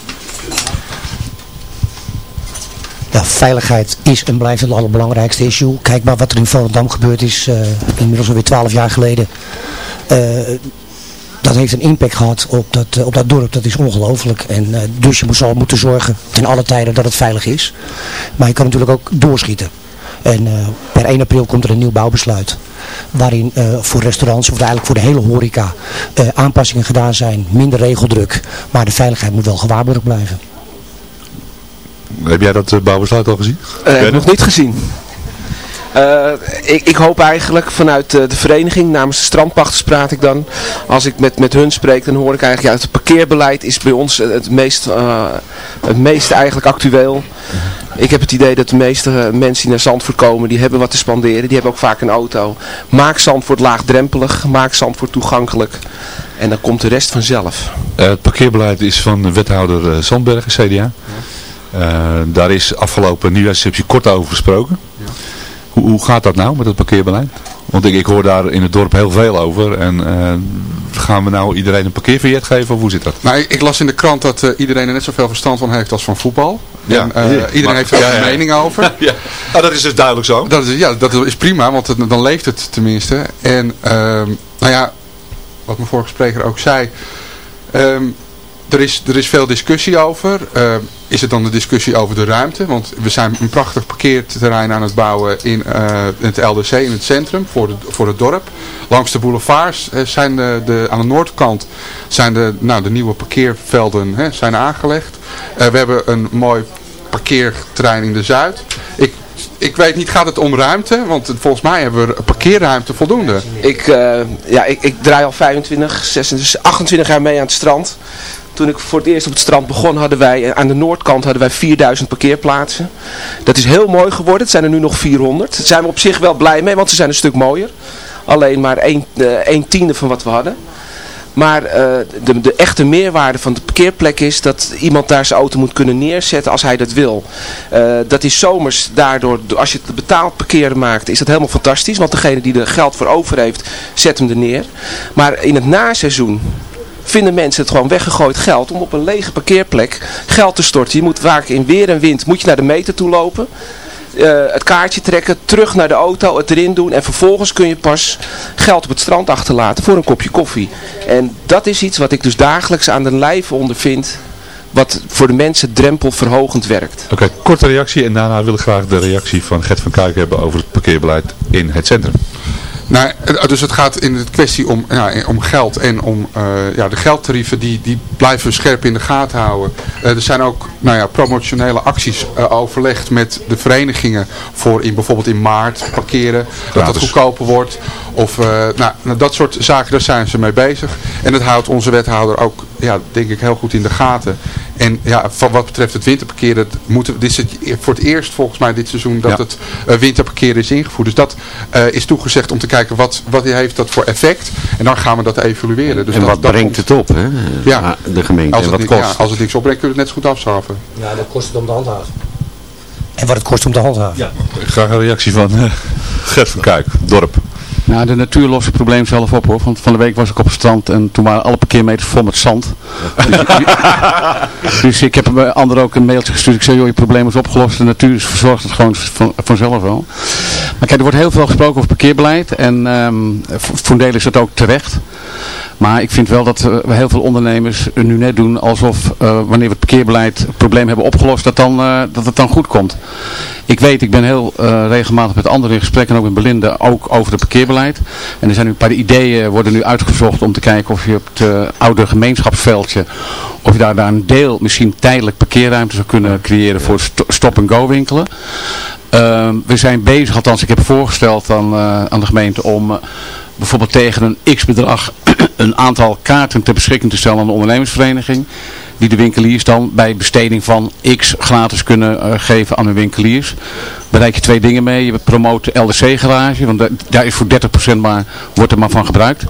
[SPEAKER 8] Ja, veiligheid is en blijft het allerbelangrijkste issue. Kijk maar wat er in Volendam gebeurd is, uh, inmiddels alweer twaalf jaar geleden. Uh, dat heeft een impact gehad op dat, op dat dorp. Dat is ongelooflijk. En uh, dus je zal moeten zorgen ten alle tijden dat het veilig is. Maar je kan natuurlijk ook doorschieten. En uh, per 1 april komt er een nieuw bouwbesluit. Waarin uh, voor restaurants, of eigenlijk voor de hele horeca, uh, aanpassingen gedaan zijn. Minder regeldruk. Maar de veiligheid moet wel gewaarborgd blijven.
[SPEAKER 5] Heb jij dat bouwbesluit al gezien?
[SPEAKER 9] nog niet gezien. Uh, ik, ik, hoop eigenlijk vanuit uh, de vereniging, namens de strandpachters praat ik dan. Als ik met, met hun spreek, dan hoor ik eigenlijk, ja, het parkeerbeleid is bij ons het meest, uh, het meest eigenlijk actueel. Ik heb het idee dat de meeste mensen die naar Zandvoort komen, die hebben wat te spanderen. Die hebben ook vaak een auto. Maak Zandvoort laagdrempelig, maak Zandvoort toegankelijk. En dan komt de rest vanzelf.
[SPEAKER 5] het parkeerbeleid is van wethouder Zandbergen, CDA. daar is afgelopen nieuwjaarsreceptie kort over gesproken. Ja. Hoe, hoe gaat dat nou met het parkeerbeleid? Want ik, ik hoor daar in het dorp heel veel over. En uh, gaan we nou iedereen een parkeervignet geven of hoe zit dat?
[SPEAKER 7] Nou, ik, ik las in de krant dat uh, iedereen er net zoveel verstand van heeft als van voetbal.
[SPEAKER 5] Ja,
[SPEAKER 7] en, uh, iedereen maar, heeft er ja, een ja, mening over. *laughs*
[SPEAKER 5] Ja, nou, dat is dus duidelijk zo.
[SPEAKER 7] Dat is, ja, dat is prima, want het, dan leeft het tenminste. En ehm, nou ja, wat mijn vorige spreker ook zei... Um, er is, er is veel discussie over. Uh, is het dan de discussie over de ruimte? Want we zijn een prachtig parkeerterrein aan het bouwen in, in het LDC, in het centrum, voor, de, voor het dorp. Langs de boulevards uh, zijn de, de, aan de noordkant zijn de, nou, de nieuwe parkeervelden hè, zijn aangelegd. we hebben een mooi parkeerterrein in de Zuid. Ik, ik weet niet, gaat het om ruimte? Want volgens mij hebben we parkeerruimte voldoende.
[SPEAKER 9] Ik, ja, ik, ik draai al 25, 26, 28 jaar mee aan het strand. Toen ik voor het eerst op het strand begon, hadden wij aan de noordkant hadden wij 4000 parkeerplaatsen. Dat is heel mooi geworden. Het zijn er nu nog 400. Daar zijn we op zich wel blij mee, want ze zijn een stuk mooier. alleen maar een, eh, een tiende van wat we hadden. Maar eh, de, de echte meerwaarde van de parkeerplek is dat iemand daar zijn auto moet kunnen neerzetten als hij dat wil. Eh, dat is zomers daardoor, als je het betaald parkeren maakt, is dat helemaal fantastisch. Want degene die er geld voor over heeft, zet hem er neer. Maar in het naseizoen vinden mensen het gewoon weggegooid geld om op een lege parkeerplek geld te storten. Je moet vaak in weer en wind, moet je naar de meter toe lopen. eh, het kaartje trekken, terug naar de auto, het erin doen en vervolgens kun je pas geld op het strand achterlaten voor een kopje koffie. En dat is iets wat ik dus dagelijks aan de lijve ondervind, wat voor de mensen drempelverhogend werkt.
[SPEAKER 5] Oké, korte reactie en daarna wil ik graag de reactie van Gert van Kuik hebben over het parkeerbeleid in het centrum.
[SPEAKER 7] Nou, dus het gaat in het kwestie om, ja, om geld en om eh, ja, de geldtarieven die, die blijven we scherp in de gaten houden. Eh, er zijn ook nou ja, promotionele acties eh, overlegd met de verenigingen voor in, bijvoorbeeld in maart parkeren, dat dat goedkoper wordt. Of nou, nou, dat soort zaken, daar zijn ze mee bezig. En dat houdt onze wethouder ook, ja, denk ik, heel goed in de gaten. En ja, van wat betreft het winterparkeren, het moeten, we- dit is het, voor het eerst volgens mij dit seizoen dat
[SPEAKER 5] Ja.
[SPEAKER 7] het eh, winterparkeren is ingevoerd. Dus dat eh, is toegezegd om te kijken wat, wat heeft dat voor effect. En dan gaan we dat evalueren. Dus
[SPEAKER 6] en
[SPEAKER 7] dat,
[SPEAKER 6] wat
[SPEAKER 7] dat
[SPEAKER 6] brengt
[SPEAKER 7] komt-
[SPEAKER 6] het op, hè?
[SPEAKER 7] Ja.
[SPEAKER 6] de gemeente.
[SPEAKER 7] Als
[SPEAKER 6] En
[SPEAKER 7] het,
[SPEAKER 6] wat
[SPEAKER 7] ni-
[SPEAKER 6] kost
[SPEAKER 7] ja, als het niks opbrengt, kun je het net zo goed afschaffen.
[SPEAKER 8] Ja, dat kost het om te handhaven. En wat het kost om te handhaven.
[SPEAKER 5] Ja. Graag een reactie van eh, Gert van Kuik, dorp.
[SPEAKER 10] Nou, de natuur lost het probleem zelf op hoor. Want van de week was ik op het strand en toen waren alle parkeermeters vol met zand. Dus, *laughs* dus ik heb bij anderen ook een mailtje gestuurd. Ik zei, joh, je probleem is opgelost. De natuur verzorgt het gewoon van, vanzelf wel. Maar kijk, er wordt heel veel gesproken over parkeerbeleid. En ehm voor voor een deel is dat ook terecht. Maar ik vind wel dat eh, we heel veel ondernemers nu net doen alsof eh, wanneer we het parkeerbeleid het probleem hebben opgelost, dat, dan, eh, dat het dan goed komt. Ik weet, ik ben heel eh, regelmatig met anderen in gesprek en ook met Belinda ook over het parkeerbeleid. En er zijn nu een paar ideeën worden nu uitgezocht om te kijken of je op het eh, oude gemeenschapsveldje, of je daar, daar een deel misschien tijdelijk parkeerruimte zou kunnen creëren voor sto- stop-and-go winkelen. Ehm, we zijn bezig, althans ik heb voorgesteld aan, eh, aan de gemeente om eh, bijvoorbeeld tegen een x-bedrag *clears throat* een aantal kaarten ter beschikking te stellen aan de ondernemersvereniging. Die de winkeliers dan bij besteding van x gratis kunnen eh, geven aan hun winkeliers. Bereik je twee dingen mee. Je promoot de LDC garage, want da- daar is voor 30% maar, wordt er maar van gebruikt.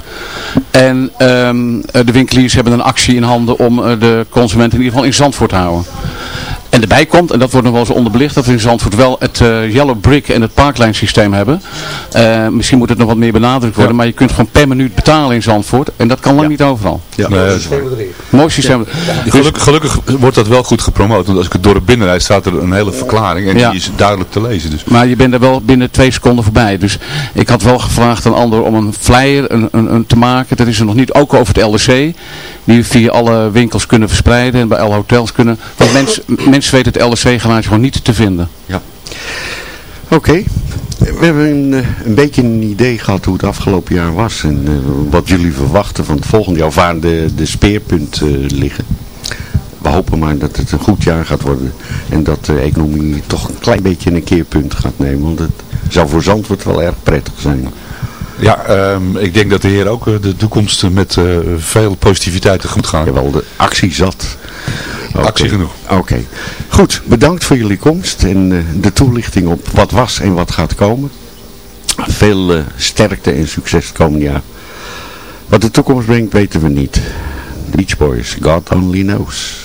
[SPEAKER 10] En ehm, eh, de winkeliers hebben een actie in handen om eh, de consument in ieder geval in Zandvoort te houden. En erbij komt, en dat wordt nog wel eens onderbelicht, dat we in Zandvoort wel het eh, Yellow Brick en het Parkline systeem hebben. Eh, misschien moet het nog wat meer benadrukt worden, maar je kunt gewoon per minuut betalen in Zandvoort. En dat kan lang niet overal.
[SPEAKER 5] Ja. Nee, dat is waar.
[SPEAKER 10] Mooi systeem. Dus-
[SPEAKER 5] Gelukkig, gelukkig wordt dat wel goed gepromoot. Want als ik het dorp binnenrijd staat er een hele verklaring. En
[SPEAKER 10] Ja.
[SPEAKER 5] die is duidelijk te lezen. Dus.
[SPEAKER 10] Maar je bent er wel binnen twee seconden voorbij. Dus ik had wel gevraagd aan anderen om een flyer een, een, een te maken. Dat is er nog niet. Ook over het LDC. Die we via alle winkels kunnen verspreiden. En bij alle hotels kunnen. Want mensen, mensen weten het LDC garage gewoon niet te vinden.
[SPEAKER 6] Ja. Oké. We hebben een, eh, een beetje een idee gehad hoe het afgelopen jaar was. En eh, wat jullie verwachten van het volgende jaar. Of waar de, de speerpunten eh, liggen. We hopen maar dat het een goed jaar gaat worden. En dat de economie toch een klein beetje een keerpunt gaat nemen. Want het zou voor Zandvoort wel erg prettig zijn.
[SPEAKER 5] Ja, ehm, ik denk dat de heer ook eh, de toekomst met eh, veel positiviteit tegemoet gaat.
[SPEAKER 6] Jawel, de actie zat.
[SPEAKER 5] Actie genoeg.
[SPEAKER 6] Oké. Goed, bedankt voor jullie komst en eh, de toelichting op wat was en wat gaat komen. Veel sterkte en succes het komende jaar. Wat de toekomst brengt weten we niet. The Beach Boys, God only knows.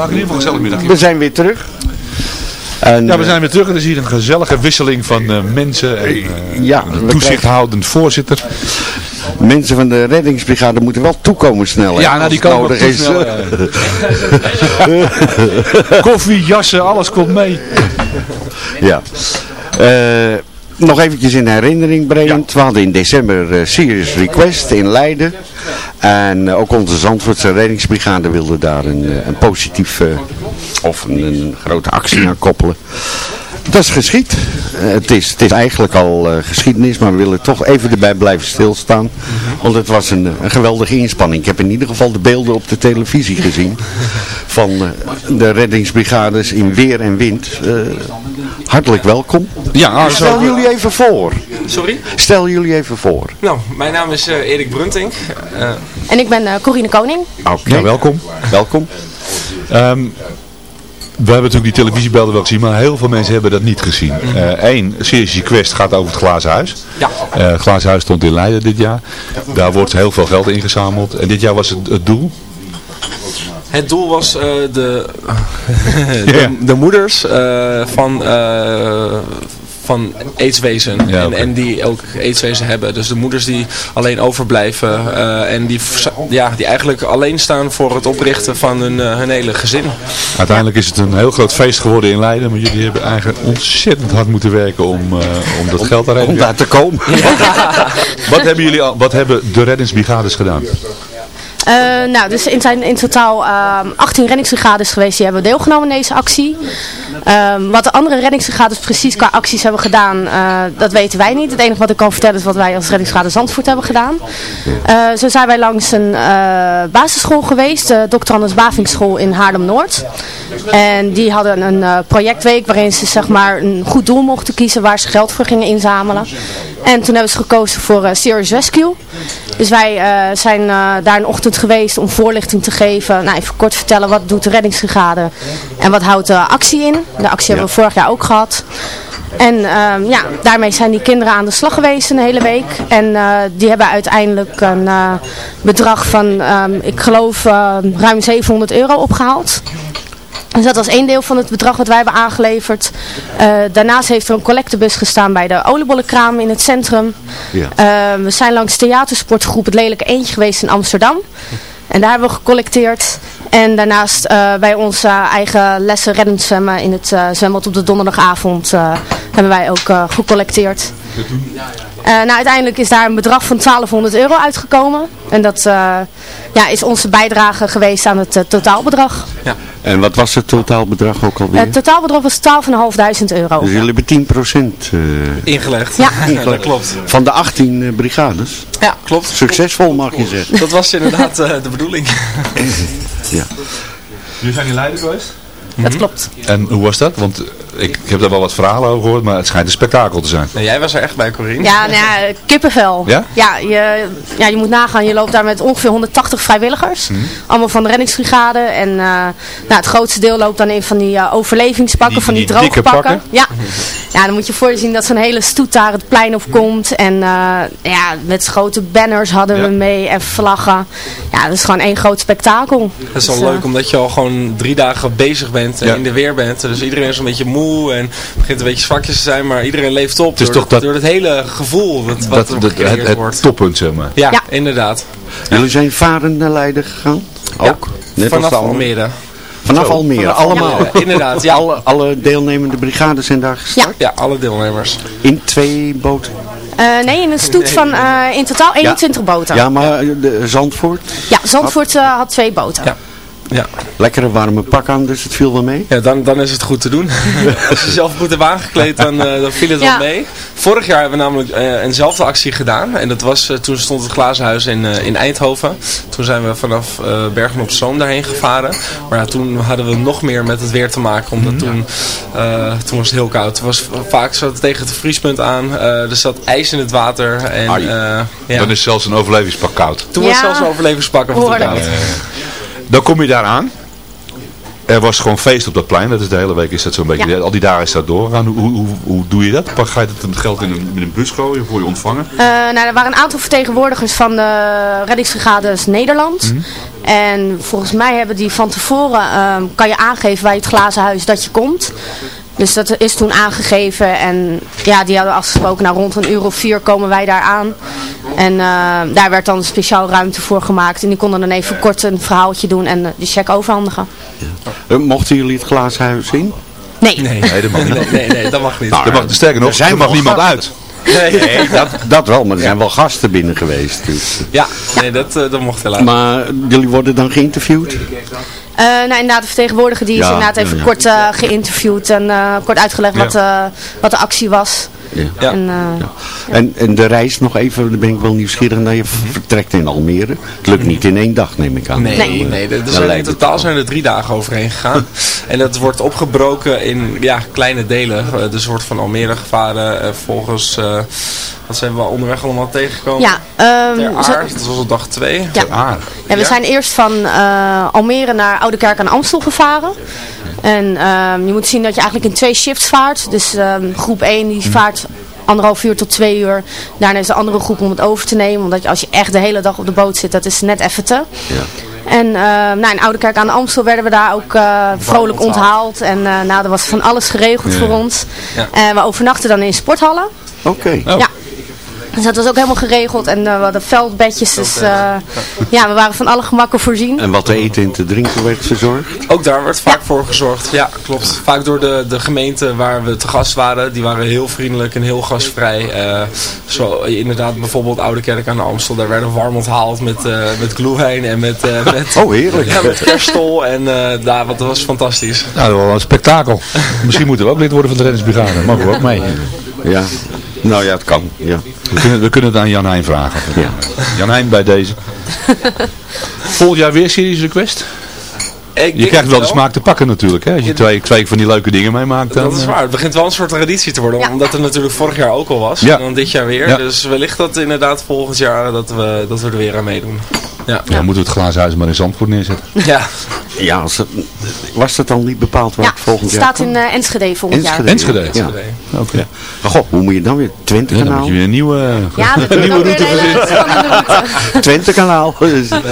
[SPEAKER 6] Ja,
[SPEAKER 5] in ieder geval een gezellig middagje.
[SPEAKER 6] we zijn weer terug. En,
[SPEAKER 5] Ja, we
[SPEAKER 6] eh,
[SPEAKER 5] zijn weer terug en er is hier een gezellige wisseling van eh, mensen en eh,
[SPEAKER 6] ja,
[SPEAKER 5] een toezichthoudend voorzitter.
[SPEAKER 6] Mensen van de reddingsbrigade moeten wel toekomen snel. hè,
[SPEAKER 5] Ja, nou die komen
[SPEAKER 6] nodig is.
[SPEAKER 5] snel. *laughs* Koffie, jassen, alles komt mee.
[SPEAKER 6] Ja. Eh, nog eventjes in herinnering brengen. We hadden in december eh, Serious Request in Leiden. En eh, ook onze Zandvoortse reddingsbrigade wilde daar een, eh, een positief eh, of een, een grote actie aan koppelen. Dat is geschied. Eh, het, is, het is eigenlijk al eh, geschiedenis, maar we willen toch even erbij blijven stilstaan. Want het was een, een geweldige inspanning. Ik heb in ieder geval de beelden op de televisie gezien *laughs* van eh, de reddingsbrigades in weer en wind. Eh, hartelijk welkom.
[SPEAKER 5] Ja,
[SPEAKER 6] Stel jullie even voor.
[SPEAKER 11] Sorry?
[SPEAKER 6] Stel jullie even voor.
[SPEAKER 11] Nou, mijn naam is eh, Erik Brunting. Eh,
[SPEAKER 12] En ik ben eh, Corine Koning.
[SPEAKER 6] Oké.
[SPEAKER 5] Ja, welkom.
[SPEAKER 6] Welkom.
[SPEAKER 5] Ehm, we hebben natuurlijk die televisiebeelden wel gezien, maar heel veel mensen hebben dat niet gezien. Eén, Serious Quest gaat over het Glazen Huis.
[SPEAKER 11] Ja.
[SPEAKER 5] Eh, Glazen Huis stond in Leiden dit jaar. Daar wordt heel veel geld ingezameld. En dit jaar was het, het doel.
[SPEAKER 11] het doel was eh, de, *laughs* de, de moeders eh, van, eh, van aidswezen.
[SPEAKER 5] Ja,
[SPEAKER 11] en, en die ook aidswezen hebben. Dus de moeders die alleen overblijven. eh, en die, ja, die eigenlijk alleen staan voor het oprichten van hun, eh, hun hele gezin.
[SPEAKER 5] Uiteindelijk is het een heel groot feest geworden in Leiden. Maar jullie hebben eigenlijk ontzettend hard moeten werken om, eh, om dat geld te redden.
[SPEAKER 6] Om daar te komen. *laughs*
[SPEAKER 5] Wat hebben jullie al, wat hebben de reddingsbrigades gedaan?
[SPEAKER 12] Eh, nou, dus in zijn in totaal ehm 18 reddingsbrigades geweest die hebben deelgenomen in deze actie. Ehm, wat de andere reddingsbrigades precies qua acties hebben gedaan, eh, dat weten wij niet. Het enige wat ik kan vertellen is wat wij als reddingsbrigade Zandvoort hebben gedaan. Eh, zo zijn wij langs een basisschool geweest, de Dr. Anders Bavingsschool in Haarlem-Noord. En die hadden een projectweek waarin ze zeg maar een goed doel mochten kiezen waar ze geld voor gingen inzamelen. En toen hebben ze gekozen voor Serious Rescue. Dus wij zijn daar een ochtend geweest om voorlichting te geven. Nou, even kort vertellen wat doet de reddingsbrigade en wat houdt de actie in. De actie hebben we vorig jaar ook gehad. En ehm, ja, daarmee zijn die kinderen aan de slag geweest een hele week. En eh, die hebben uiteindelijk een eh, bedrag van, ehm, ik geloof, eh, ruim 700 euro opgehaald. Dus dat was één deel van het bedrag wat wij hebben aangeleverd. Eh, daarnaast heeft er een collectebus gestaan bij de oliebollenkraam in het centrum.
[SPEAKER 6] Ja.
[SPEAKER 12] Eh, we zijn langs theatersportgroep Het Lelijke Eentje geweest in Amsterdam. En daar hebben we gecollecteerd. En daarnaast eh, bij onze eigen lessen reddend zwemmen in het zwembad op de donderdagavond hebben wij ook eh, gecollecteerd. Eh, nou, uiteindelijk is daar een bedrag van 1200 euro uitgekomen. En dat eh, ja, is onze bijdrage geweest aan het totaalbedrag.
[SPEAKER 6] En wat was het totaalbedrag ook alweer?
[SPEAKER 12] Het totaalbedrag was 12.500 euro.
[SPEAKER 6] dus jullie hebben 10% eh
[SPEAKER 11] Ingelegd.
[SPEAKER 12] Ja. *laughs*
[SPEAKER 11] dat klopt.
[SPEAKER 6] van de 18 eh, brigades.
[SPEAKER 11] Ja, klopt.
[SPEAKER 6] Succesvol mag je zeggen.
[SPEAKER 11] Dat was inderdaad eh, de bedoeling.
[SPEAKER 6] Ja.
[SPEAKER 5] Jullie zijn in Leiden geweest?
[SPEAKER 12] Dat klopt.
[SPEAKER 5] En hoe was dat? Want ik, ik heb daar wel wat verhalen over gehoord, maar het schijnt een spektakel te zijn.
[SPEAKER 11] Nou, jij was er echt bij, Corine.
[SPEAKER 12] Ja, nou ja, kippenvel.
[SPEAKER 5] Ja?
[SPEAKER 12] Ja, je, ja, je moet nagaan, je loopt daar met ongeveer 180 vrijwilligers.
[SPEAKER 5] Mhm.
[SPEAKER 12] Allemaal van de reddingsbrigade. En eh, nou, het grootste deel loopt dan in van die eh, overlevingspakken,
[SPEAKER 5] Die-
[SPEAKER 12] van die,
[SPEAKER 5] die
[SPEAKER 12] droge pakken.
[SPEAKER 5] pakken?
[SPEAKER 12] Ja. ja, dan moet je voorzien dat zo'n hele stoet daar het plein op komt. En eh, ja, met grote banners hadden
[SPEAKER 11] Ja.
[SPEAKER 12] we mee en vlaggen. Ja, dat is gewoon één groot spektakel.
[SPEAKER 11] Het is wel
[SPEAKER 12] Dus,
[SPEAKER 11] leuk omdat je al gewoon drie dagen bezig bent en
[SPEAKER 5] Ja.
[SPEAKER 11] in de weer bent. Dus iedereen is een beetje moe moe en begint een beetje zwakjes te zijn, maar iedereen leeft op
[SPEAKER 5] is
[SPEAKER 11] door,
[SPEAKER 5] toch dat-
[SPEAKER 11] door het hele gevoel wat, wat
[SPEAKER 5] Dat,
[SPEAKER 11] er
[SPEAKER 5] dat, het, het
[SPEAKER 11] wordt.
[SPEAKER 5] toppunt, zeg maar.
[SPEAKER 11] Ja, inderdaad.
[SPEAKER 6] Jullie zijn varend naar Leiden gegaan? Ook? Net
[SPEAKER 11] vanaf? Almere.
[SPEAKER 6] Vanaf
[SPEAKER 11] Zo.
[SPEAKER 6] Almere,
[SPEAKER 11] Vanaf
[SPEAKER 6] allemaal? *laughs*
[SPEAKER 11] Inderdaad, ja.
[SPEAKER 6] Alle, alle deelnemende brigades zijn daar gestart?
[SPEAKER 11] Ja, alle deelnemers.
[SPEAKER 6] In twee boten?
[SPEAKER 12] Eh, nee, in een stoet *laughs* van eh, in totaal 21 boten.
[SPEAKER 6] Ja, maar eh, de, Zandvoort?
[SPEAKER 12] Ja, Zandvoort eh, had twee boten.
[SPEAKER 11] Ja.
[SPEAKER 6] Lekkere warme pak aan, dus het viel wel mee?
[SPEAKER 11] Ja, dan, dan is het goed te doen. *laughs* Als je zelf goed hebt aangekleed, dan, eh, dan viel het
[SPEAKER 12] Ja.
[SPEAKER 11] wel mee. Vorig jaar hebben we namelijk eh, eenzelfde actie gedaan. En dat was, eh, toen stond het glazen huis in, eh, in Eindhoven. Toen zijn we vanaf eh, Bergen op Zoom daarheen gevaren. Maar ja, toen hadden we nog meer met het weer te maken. Omdat toen, eh, toen was het heel koud. Het was vaak zat het tegen het vriespunt aan. Eh, er zat ijs in het water. En, eh, ja.
[SPEAKER 5] Dan is zelfs een overlevingspak koud.
[SPEAKER 11] Toen was zelfs een overlevingspak koud.
[SPEAKER 5] Dan kom je daar aan. Er was gewoon feest op dat plein. Dat is de hele week is dat zo'n beetje.
[SPEAKER 12] Ja.
[SPEAKER 5] Al die dagen is dat doorgegaan. Hoe, hoe, hoe, hoe doe je dat? Pak- Ga je het geld in een, in een bus gooien voor je ontvangen?
[SPEAKER 12] Eh, nou, er waren een aantal vertegenwoordigers van de reddingsbrigades Nederland. En volgens mij hebben die van tevoren, ehm, kan je aangeven bij het glazen huis dat je komt. Dus dat is toen aangegeven en ja, die hadden afgesproken, nou rond een uur of vier komen wij daar aan. En eh, daar werd dan speciaal ruimte voor gemaakt. En die konden dan even kort een verhaaltje doen en eh, de cheque overhandigen.
[SPEAKER 6] Eh, mochten jullie het glazen huis in?
[SPEAKER 12] Nee.
[SPEAKER 11] Nee,
[SPEAKER 5] Nee, dat mag niet.
[SPEAKER 11] nee, nee, nee, dat mag niet.
[SPEAKER 5] Er mag, sterker nog,
[SPEAKER 6] er zijn
[SPEAKER 5] er mag
[SPEAKER 6] wel
[SPEAKER 5] niemand
[SPEAKER 6] gasten.
[SPEAKER 5] uit.
[SPEAKER 6] Nee, dat, dat wel, maar er zijn wel gasten binnen geweest. Dus.
[SPEAKER 11] Ja, nee, dat, eh, dat mocht helaas.
[SPEAKER 6] Maar jullie worden dan geïnterviewd?
[SPEAKER 12] Eh, nou inderdaad, de vertegenwoordiger die is inderdaad even kort eh, geïnterviewd en eh, kort uitgelegd wat, wat de actie was.
[SPEAKER 6] Ja.
[SPEAKER 11] Ja.
[SPEAKER 12] En, eh,
[SPEAKER 6] En, en de reis nog even, dan ben ik wel nieuwsgierig naar je vertrekt in Almere. Het lukt niet in één dag, neem ik aan.
[SPEAKER 11] Nee,
[SPEAKER 12] Nee.
[SPEAKER 11] nee. er
[SPEAKER 6] Dan
[SPEAKER 11] zijn in totaal zijn er drie dagen overheen gegaan. *laughs* en dat wordt opgebroken in ja, kleine delen. Eh, Dus wordt van Almere gevaren. eh, volgens, eh, wat zijn we onderweg allemaal tegengekomen?
[SPEAKER 12] ja, ehm,
[SPEAKER 11] Ter
[SPEAKER 12] zo-
[SPEAKER 11] Aar, dat was op dag twee.
[SPEAKER 12] Ja. Ja, we
[SPEAKER 11] Ja.
[SPEAKER 12] zijn eerst van eh, Almere naar Oudekerk aan Amstel gevaren. En ehm, je moet zien dat je eigenlijk in twee shifts vaart. Dus ehm, groep 1 die vaart anderhalf uur tot twee uur. Daarna is de andere groep om het over te nemen. Omdat je, als je echt de hele dag op de boot zit, dat is net even te. En ehm, nou, in Oudekerk aan de Amstel werden we daar ook eh, vrolijk onthaald. En eh, nou, er was van alles geregeld voor ons.
[SPEAKER 11] Ja.
[SPEAKER 12] En we overnachten dan in sporthallen.
[SPEAKER 6] Oké.
[SPEAKER 12] Ja. Dus dat was ook helemaal geregeld. En eh, we hadden veldbedjes. Dus eh, ja, we waren van alle gemakken voorzien.
[SPEAKER 6] En wat te eten en te drinken werd verzorgd?
[SPEAKER 11] Ook daar werd vaak voor gezorgd. Ja, klopt. Vaak door de, de gemeente waar we te gast waren. Die waren heel vriendelijk en heel gastvrij. Eh, zo inderdaad bijvoorbeeld Oude Kerk aan de Amstel. Daar werden we warm onthaald met, eh met glühwein en met, eh met,
[SPEAKER 6] Oh, heerlijk.
[SPEAKER 11] ja, met kerstol. En eh daar, wat, dat was fantastisch.
[SPEAKER 5] nou, dat was wel een spektakel. Misschien moeten we ook lid worden van de reddingsbrigade. Mogen we ook mee.
[SPEAKER 6] Ja. Nou ja, het kan. Ja.
[SPEAKER 5] We kunnen, we kunnen het aan Jan Heijn vragen.
[SPEAKER 6] Ja.
[SPEAKER 5] Jan Heijn bij deze. *laughs* Volgend jaar weer Series Request?
[SPEAKER 11] Ik
[SPEAKER 5] Je krijgt wel de
[SPEAKER 11] het
[SPEAKER 5] smaak te pakken natuurlijk. Hè? Als je twee, twee van die leuke dingen meemaakt. Dan,
[SPEAKER 11] Dat is
[SPEAKER 5] eh,
[SPEAKER 11] waar. Het begint wel een soort traditie te worden.
[SPEAKER 12] Ja.
[SPEAKER 11] Omdat het natuurlijk vorig jaar ook al was.
[SPEAKER 5] Ja.
[SPEAKER 11] En dan dit jaar weer.
[SPEAKER 5] Ja.
[SPEAKER 11] Dus wellicht dat inderdaad volgend jaar dat we, dat we er weer aan meedoen. Ja.
[SPEAKER 5] Ja, moeten we het glazen huis maar in Zandvoort neerzetten.
[SPEAKER 11] Ja.
[SPEAKER 6] Ja, als het, was dat dan niet bepaald waar
[SPEAKER 12] Ja,
[SPEAKER 6] het volgend
[SPEAKER 12] het
[SPEAKER 6] jaar
[SPEAKER 12] staat in eh, Enschede volgend jaar.
[SPEAKER 5] Enschede?
[SPEAKER 6] Ja.
[SPEAKER 5] Oké.
[SPEAKER 6] Ja. Maar goh, hoe moet je dan weer? Twente
[SPEAKER 5] Ja, dan moet
[SPEAKER 6] kanaal?
[SPEAKER 5] je weer een nieuwe...
[SPEAKER 12] Ja, dat ook *laughs* weer een spannende route.
[SPEAKER 6] Twente kanaal.
[SPEAKER 11] De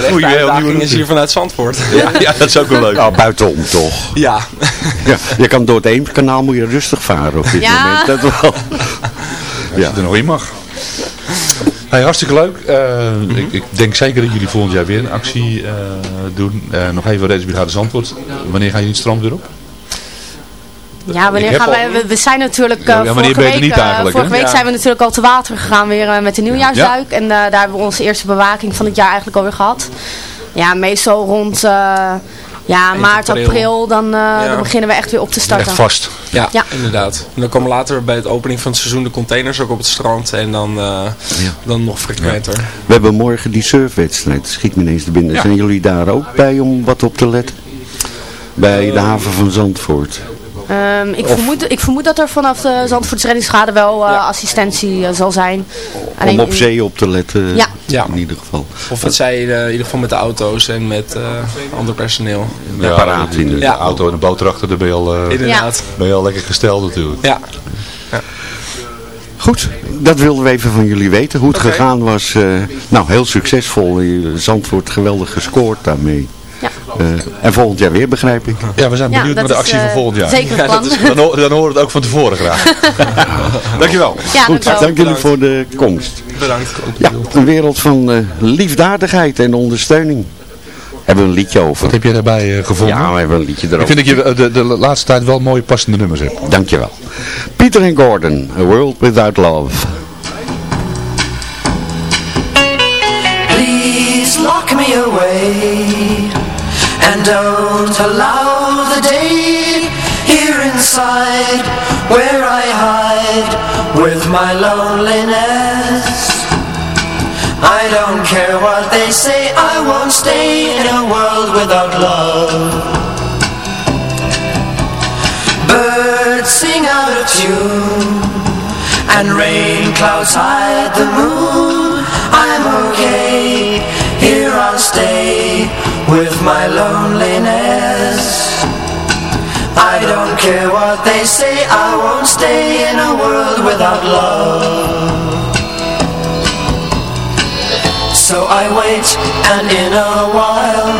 [SPEAKER 5] nieuwe route.
[SPEAKER 11] is hier vanuit Zandvoort.
[SPEAKER 5] Ja, ja, dat is ook wel leuk.
[SPEAKER 6] Nou, buitenom toch.
[SPEAKER 11] Ja.
[SPEAKER 6] Ja, je kan door het Eemskanaal moet je rustig varen op dit
[SPEAKER 12] Ja.
[SPEAKER 6] moment. Dat wel. *laughs*
[SPEAKER 5] Als je er nog in mag. Hey, hartstikke leuk. Eh, ik, ik denk zeker dat jullie volgend jaar weer een actie eh, doen. Eh, nog even Reddingsbrigade Zandvoort. Wanneer gaan jullie het strand weer op?
[SPEAKER 12] Ja, wanneer gaan
[SPEAKER 5] al-
[SPEAKER 12] wij, we, we zijn natuurlijk,
[SPEAKER 5] Ja,
[SPEAKER 12] vorige
[SPEAKER 5] ben je er
[SPEAKER 12] week,
[SPEAKER 5] niet eigenlijk,
[SPEAKER 12] vorige week
[SPEAKER 11] Ja.
[SPEAKER 12] zijn we natuurlijk al te water gegaan weer met de nieuwjaarsduik. En eh, daar hebben we onze eerste bewaking van het jaar eigenlijk alweer gehad. Ja, meestal rond eh, ja, maart,
[SPEAKER 11] april.
[SPEAKER 12] april, dan, eh, dan beginnen we echt weer op te starten.
[SPEAKER 5] Echt vast.
[SPEAKER 11] Ja,
[SPEAKER 12] Ja.
[SPEAKER 11] inderdaad. En dan komen later bij het opening van het seizoen de containers ook op het strand. En dan, eh, dan nog frequenter.
[SPEAKER 6] We hebben morgen die surfwedstrijd. Schiet me ineens te binnen.
[SPEAKER 11] Ja.
[SPEAKER 6] Zijn jullie daar ook bij om wat op te letten? Bij de haven van Zandvoort.
[SPEAKER 12] Ehm, ik, vermoed, ik vermoed dat er vanaf de Zandvoortse reddingsschade wel eh, assistentie eh, zal zijn.
[SPEAKER 6] Om op zee op te letten.
[SPEAKER 12] Ja.
[SPEAKER 11] Ja.
[SPEAKER 6] In ieder geval.
[SPEAKER 11] Of het zij eh, in ieder geval met de auto's en met eh, ander personeel.
[SPEAKER 5] Ja,
[SPEAKER 6] paraat in de-
[SPEAKER 5] auto en de boot erachter, daar ben je al, eh,
[SPEAKER 11] Inderdaad.
[SPEAKER 5] ben je al lekker gesteld natuurlijk.
[SPEAKER 11] Ja.
[SPEAKER 6] Goed, dat wilden we even van jullie weten. Hoe het gegaan was. eh, nou, heel succesvol. Zandvoort geweldig gescoord daarmee.
[SPEAKER 12] Ja.
[SPEAKER 6] Eh, en volgend jaar weer, begrijp ik.
[SPEAKER 5] Ja, we zijn benieuwd naar de actie van
[SPEAKER 12] eh,
[SPEAKER 5] volgend jaar.
[SPEAKER 12] zeker plan.
[SPEAKER 5] is- dan, ho- dan horen we het ook van tevoren graag. *laughs* Dankjewel.
[SPEAKER 12] Ja,
[SPEAKER 6] Goed,
[SPEAKER 12] dankjewel.
[SPEAKER 6] dank jullie voor de komst.
[SPEAKER 11] Bedankt.
[SPEAKER 6] Ja, een wereld van eh, liefdadigheid en ondersteuning. Hebben we een liedje over.
[SPEAKER 5] Wat heb jij daarbij eh, gevonden?
[SPEAKER 6] Ja, we hebben een liedje
[SPEAKER 5] Ik
[SPEAKER 6] erover.
[SPEAKER 5] vind dat je eh, de, de laatste tijd wel mooie passende nummers hebt.
[SPEAKER 6] Dankjewel. Peter en Gordon, A World Without Love.
[SPEAKER 13] Please lock me away don't allow the day here inside where I hide with my loneliness. I don't care what they say, I won't stay in a world without love. Birds sing out of tune and rain clouds hide the moon. I'm okay, here I'll stay with my loneliness. I don't care what they say, I won't stay in a world without love. So I wait, and in a while,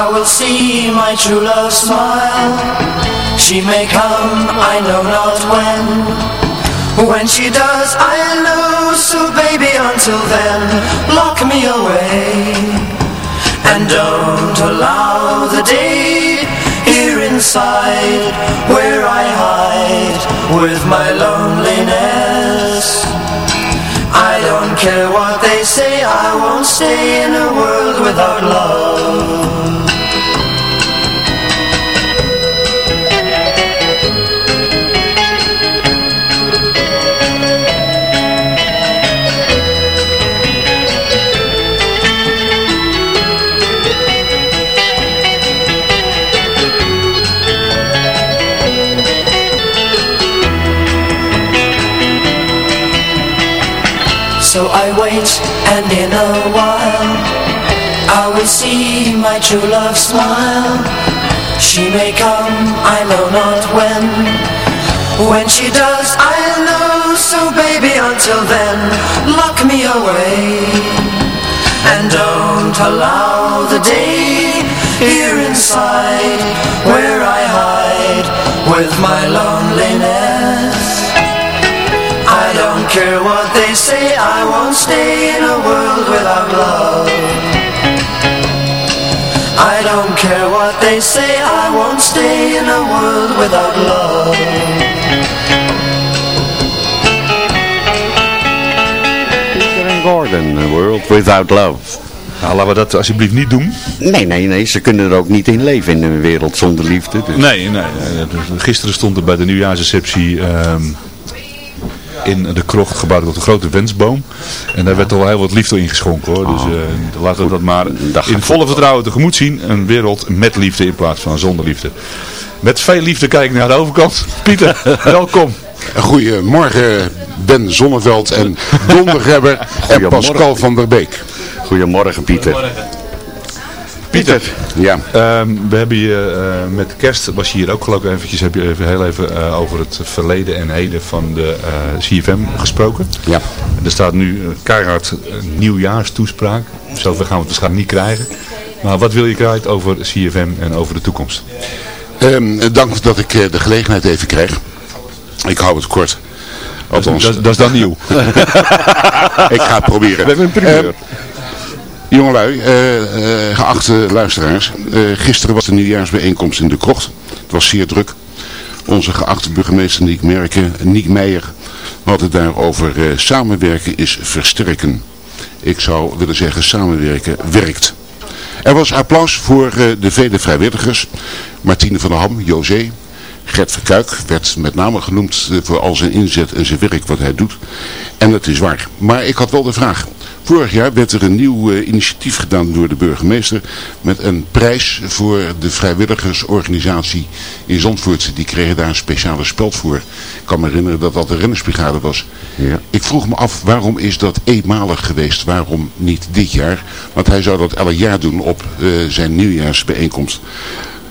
[SPEAKER 13] I will see my true love smile. She may come, I know not when. When she does, I'll know. So baby, until then, lock me away. And don't allow the day here inside where I hide with my loneliness. I don't care what they say, I won't stay in a world without love. While I will see my true love smile. She may come, I know not when. When she does, I'll know. So baby, until then, lock me away. And don't allow the day here inside where I hide with my loneliness. I don't care what they say, I won't stay in a world without love. I don't care what they say, I won't stay in a world without love.
[SPEAKER 6] Peter en Gordon, A World Without Love.
[SPEAKER 5] Nou, laten we dat alsjeblieft niet doen.
[SPEAKER 6] Nee, nee, nee. Ze kunnen er ook niet in leven in een wereld zonder liefde. Dus.
[SPEAKER 5] Nee, nee. nee. Gisteren stond er bij de nieuwjaarsreceptie ehm, in de krocht gebouwd op de grote wensboom. En daar werd al heel wat liefde in geschonken hoor. Dus eh, laten we dat maar in volle vertrouwen tegemoet zien. Een wereld met liefde in plaats van zonder liefde. Met veel liefde kijk ik naar de overkant. *laughs* Pieter, welkom.
[SPEAKER 14] Goedemorgen Ben Zonneveld en *laughs* Don de Gebber en Pascal van der Beek.
[SPEAKER 6] Goedemorgen Pieter.
[SPEAKER 5] Pieter,
[SPEAKER 14] ja.
[SPEAKER 5] Ehm, we hebben je eh, met kerst, was je hier ook geloof ik eventjes, heb je even heel even eh, over het verleden en heden van de eh, CFM gesproken.
[SPEAKER 14] Ja.
[SPEAKER 5] Er staat nu een keihard nieuwjaarstoespraak. Zover gaan we het waarschijnlijk niet krijgen. Maar wat wil je kwijt over CFM en over de toekomst?
[SPEAKER 14] Ehm, dank dat ik de gelegenheid even krijg. Ik hou het kort. Althans,
[SPEAKER 5] Dat, dat is dan nieuw. *laughs*
[SPEAKER 14] ik ga het proberen.
[SPEAKER 5] We hebben een primeur.
[SPEAKER 14] Jongelui, eh, eh, geachte luisteraars. eh, gisteren was de nieuwjaarsbijeenkomst in de krocht. Het was zeer druk. Onze geachte burgemeester Niek, Merken, Niek Meijer had het daarover samenwerken is versterken. Ik zou willen zeggen samenwerken werkt. Er was applaus voor de vele vrijwilligers. Martine van der Ham, José, Gert Verkuik werd met name genoemd voor al zijn inzet en zijn werk wat hij doet. En dat is waar. Maar ik had wel de vraag. Vorig jaar werd er een nieuw eh, initiatief gedaan door de burgemeester met een prijs voor de vrijwilligersorganisatie in Zandvoort. Die kregen daar een speciale speld voor. Ik kan me herinneren dat dat de rennersbrigade was.
[SPEAKER 6] Ja.
[SPEAKER 14] Ik vroeg me af, waarom is dat eenmalig geweest? Waarom niet dit jaar? Want hij zou dat elk jaar doen op eh, zijn nieuwjaarsbijeenkomst.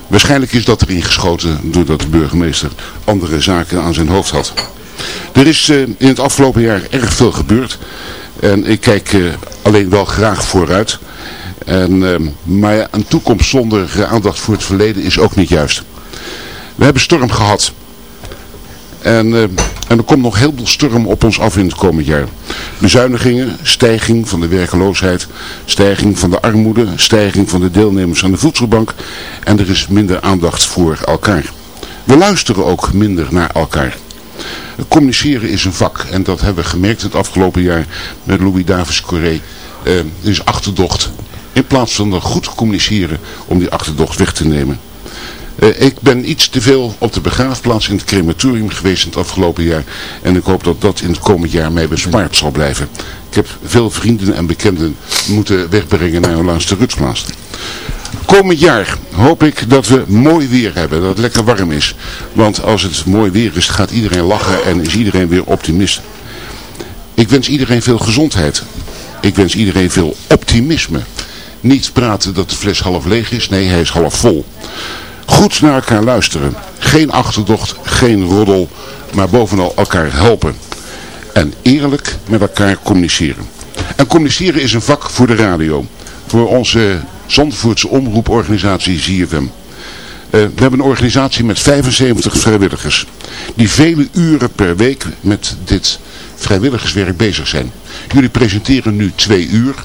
[SPEAKER 14] Waarschijnlijk is dat erin geschoten doordat de burgemeester andere zaken aan zijn hoofd had. Er is eh, in het afgelopen jaar erg veel gebeurd. En ik kijk eh, alleen wel graag vooruit. En, ehm, maar een toekomst zonder aandacht voor het verleden is ook niet juist. We hebben storm gehad. En, eh, en er komt nog heel veel storm op ons af in het komend jaar. Bezuinigingen, stijging van de werkeloosheid, stijging van de armoede, stijging van de deelnemers aan de voedselbank. En er is minder aandacht voor elkaar. We luisteren ook minder naar elkaar. Communiceren is een vak en dat hebben we gemerkt het afgelopen jaar met Louis Davis Coré. Eh, er is achterdocht. In plaats van dan goed communiceren om die achterdocht weg te nemen. Eh, ik ben iets te veel op de begraafplaats in het crematorium geweest het afgelopen jaar. En ik hoop dat dat in het komend jaar mij bespaard zal blijven. Ik heb veel vrienden en bekenden moeten wegbrengen naar een laatste rutsplaats. Komend jaar hoop ik dat we mooi weer hebben, dat het lekker warm is. Want als het mooi weer is, gaat iedereen lachen en is iedereen weer optimist. Ik wens iedereen veel gezondheid. Ik wens iedereen veel optimisme. Niet praten dat de fles half leeg is, nee hij is half vol. Goed naar elkaar luisteren. Geen achterdocht, geen roddel, maar bovenal elkaar helpen. En eerlijk met elkaar communiceren. En communiceren is een vak voor de radio. Voor onze Zandvoortse omroeporganisatie ZFM. Eh, we hebben een organisatie met 75 vrijwilligers. Die vele uren per week met dit vrijwilligerswerk bezig zijn. Jullie presenteren nu twee uur.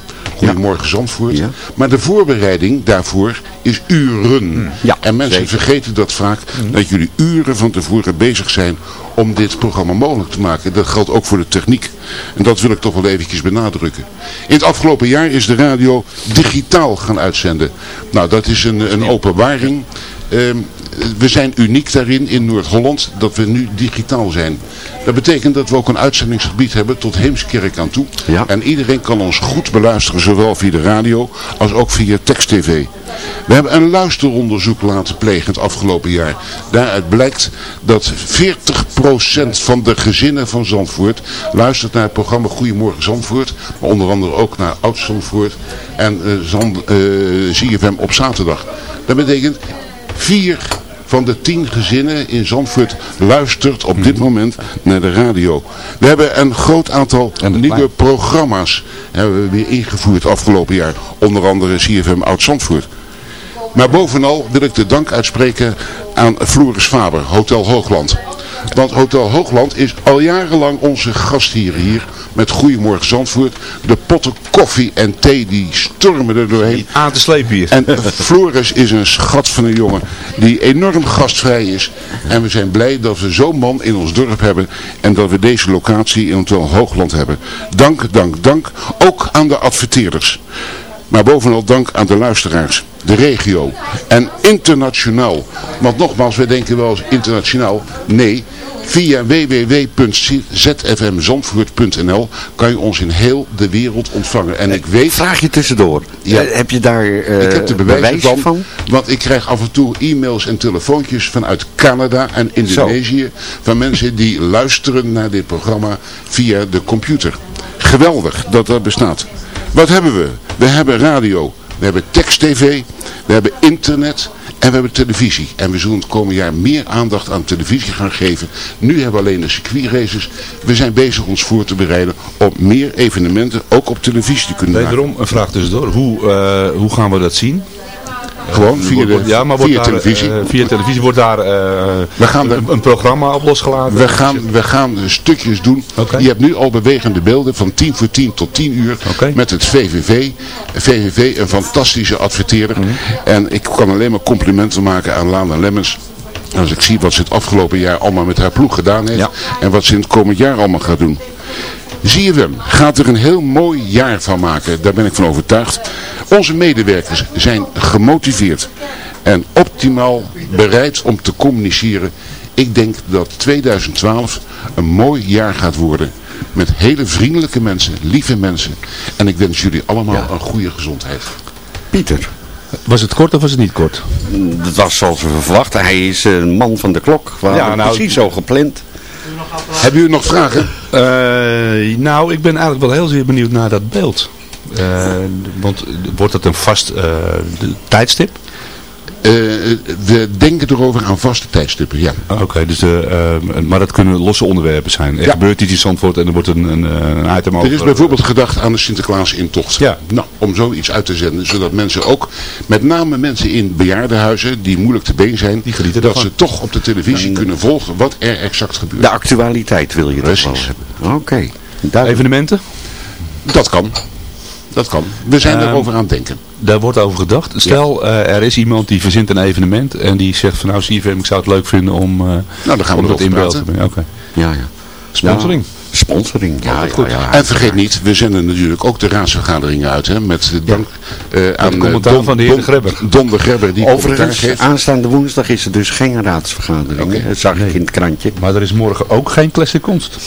[SPEAKER 14] Goedemorgen Zandvoort. Maar de voorbereiding daarvoor is uren. en mensen vergeten dat vaak. Dat jullie uren van tevoren bezig zijn om dit programma mogelijk te maken. Dat geldt ook voor de techniek. En dat wil ik toch wel eventjes benadrukken. In het afgelopen jaar is de radio digitaal gaan uitzenden. Nou, dat is een, een openbaring. Ehm, we zijn uniek daarin in Noord-Holland dat we nu digitaal zijn. Dat betekent dat we ook een uitzendingsgebied hebben tot Heemskerk aan toe. En iedereen kan ons goed beluisteren, zowel via de radio als ook via tekst-tv. We hebben een luisteronderzoek laten plegen het afgelopen jaar. Daaruit blijkt dat 40% van de gezinnen van Zandvoort luistert naar het programma Goedemorgen Zandvoort. Maar onder andere ook naar Oud Zandvoort en uh, Zand, uh, ZFM op zaterdag. Dat betekent vier van de tien gezinnen in Zandvoort luistert op dit moment naar de radio. We hebben een groot aantal nieuwe programma's hebben we weer ingevoerd afgelopen jaar. Onder andere CFM Oud Zandvoort. Maar bovenal wil ik de dank uitspreken aan Floris Faber, Hotel Hoogland. Want Hotel Hoogland is al jarenlang onze gastheer hier met Goedemorgen Zandvoort. De potten koffie en thee die stormen er doorheen.
[SPEAKER 5] Aan te slepen hier.
[SPEAKER 14] En Floris is een schat van een jongen die enorm gastvrij is. En we zijn blij dat we zo'n man in ons dorp hebben en dat we deze locatie in Hotel Hoogland hebben. Dank, dank, dank. Ook aan de adverteerders. Maar bovenal dank aan de luisteraars, de regio en internationaal. Want nogmaals, wij denken wel eens internationaal. Nee, via www.zfmzandvoort.nl kan je ons in heel de wereld ontvangen. En ik weet...
[SPEAKER 6] Vraag je tussendoor.
[SPEAKER 14] Ja.
[SPEAKER 6] Eh, heb je daar eh,
[SPEAKER 14] ik heb de bewijzen van? Want ik krijg af en toe e-mails en telefoontjes vanuit Canada en Indonesië. Van mensen die luisteren naar dit programma via de computer. Geweldig dat dat bestaat. Wat hebben we? We hebben radio, we hebben tekst-tv, we hebben internet en we hebben televisie. En we zullen het komende jaar meer aandacht aan televisie gaan geven. Nu hebben we alleen de circuitraces. We zijn bezig ons voor te bereiden op meer evenementen ook op televisie te kunnen maken.
[SPEAKER 5] Wederom een vraag tussendoor. Hoe, eh, hoe gaan we dat zien?
[SPEAKER 14] Gewoon
[SPEAKER 5] Eh,
[SPEAKER 14] via, de,
[SPEAKER 5] wordt- ja, maar
[SPEAKER 14] via
[SPEAKER 5] daar,
[SPEAKER 14] televisie.
[SPEAKER 5] eh, via televisie wordt daar eh,
[SPEAKER 14] We gaan
[SPEAKER 5] een, een programma op losgelaten.
[SPEAKER 14] We gaan, we gaan stukjes doen. Je hebt nu al bewegende beelden van 10 voor 10 tot 10 uur met het VVV. VVV, een fantastische adverteerder.
[SPEAKER 5] Mhm.
[SPEAKER 14] En ik kan alleen maar complimenten maken aan Lana Lemmens. Als ik zie wat ze het afgelopen jaar allemaal met haar ploeg gedaan heeft. En wat ze in het komend jaar allemaal gaat doen. ZFM gaat er een heel mooi jaar van maken. Daar ben ik van overtuigd. Onze medewerkers zijn gemotiveerd en optimaal bereid om te communiceren. Ik denk dat 2012 een mooi jaar gaat worden. Met hele vriendelijke mensen, lieve mensen. En ik wens jullie allemaal een goede gezondheid.
[SPEAKER 6] Pieter.
[SPEAKER 5] Was het kort of was het niet kort?
[SPEAKER 6] Dat was zoals we verwachten. Hij is een man van de klok. We
[SPEAKER 5] Ja,
[SPEAKER 6] hadden
[SPEAKER 5] nou-
[SPEAKER 6] precies zo gepland.
[SPEAKER 14] Hebben jullie nog vragen?
[SPEAKER 5] Eh, nou, ik ben eigenlijk wel heel zeer benieuwd naar dat beeld. Eh, want wordt dat een vast eh, tijdstip?
[SPEAKER 14] Eh, we denken erover aan vaste tijdstippen, ja.
[SPEAKER 5] Oké, dus, eh, eh, maar dat kunnen losse onderwerpen zijn. Er
[SPEAKER 14] Ja.
[SPEAKER 5] gebeurt iets in Zandvoort en er wordt een, een, een item over...
[SPEAKER 14] Er is bijvoorbeeld gedacht aan de Sinterklaas-intocht. Ja. Nou, om zoiets uit te zenden, zodat mensen ook, met name mensen in bejaardenhuizen, die moeilijk te been zijn, dat
[SPEAKER 5] ervan.
[SPEAKER 14] ze toch op de televisie kunnen volgen wat er exact gebeurt.
[SPEAKER 6] De actualiteit wil je toch wel hebben. Oké.
[SPEAKER 5] Evenementen?
[SPEAKER 14] Dat kan. Dat kan. We zijn
[SPEAKER 5] Ehm,
[SPEAKER 14] erover aan het denken.
[SPEAKER 5] Daar wordt over gedacht. Stel, eh, er is iemand die verzint een evenement en die zegt van nou CFM, ik zou het leuk vinden om, eh
[SPEAKER 14] Nou, dan gaan we
[SPEAKER 5] om dat in beeld te. Oké.
[SPEAKER 6] Ja, ja.
[SPEAKER 5] Sponsoring.
[SPEAKER 6] Sponsoring, ja, ja, ja.
[SPEAKER 14] En vergeet niet, we zenden natuurlijk ook de raadsvergaderingen uit. Hè, met de dank eh, aan eh,
[SPEAKER 5] commentaar
[SPEAKER 14] Don,
[SPEAKER 5] van de heer De
[SPEAKER 14] Don-
[SPEAKER 5] Grebber.
[SPEAKER 14] Don de Grebber die
[SPEAKER 6] Overigens,
[SPEAKER 14] geeft.
[SPEAKER 6] aanstaande woensdag is er dus geen raadsvergadering. hè? Dat zag ik in het krantje.
[SPEAKER 5] Maar er is morgen ook geen classic kunst.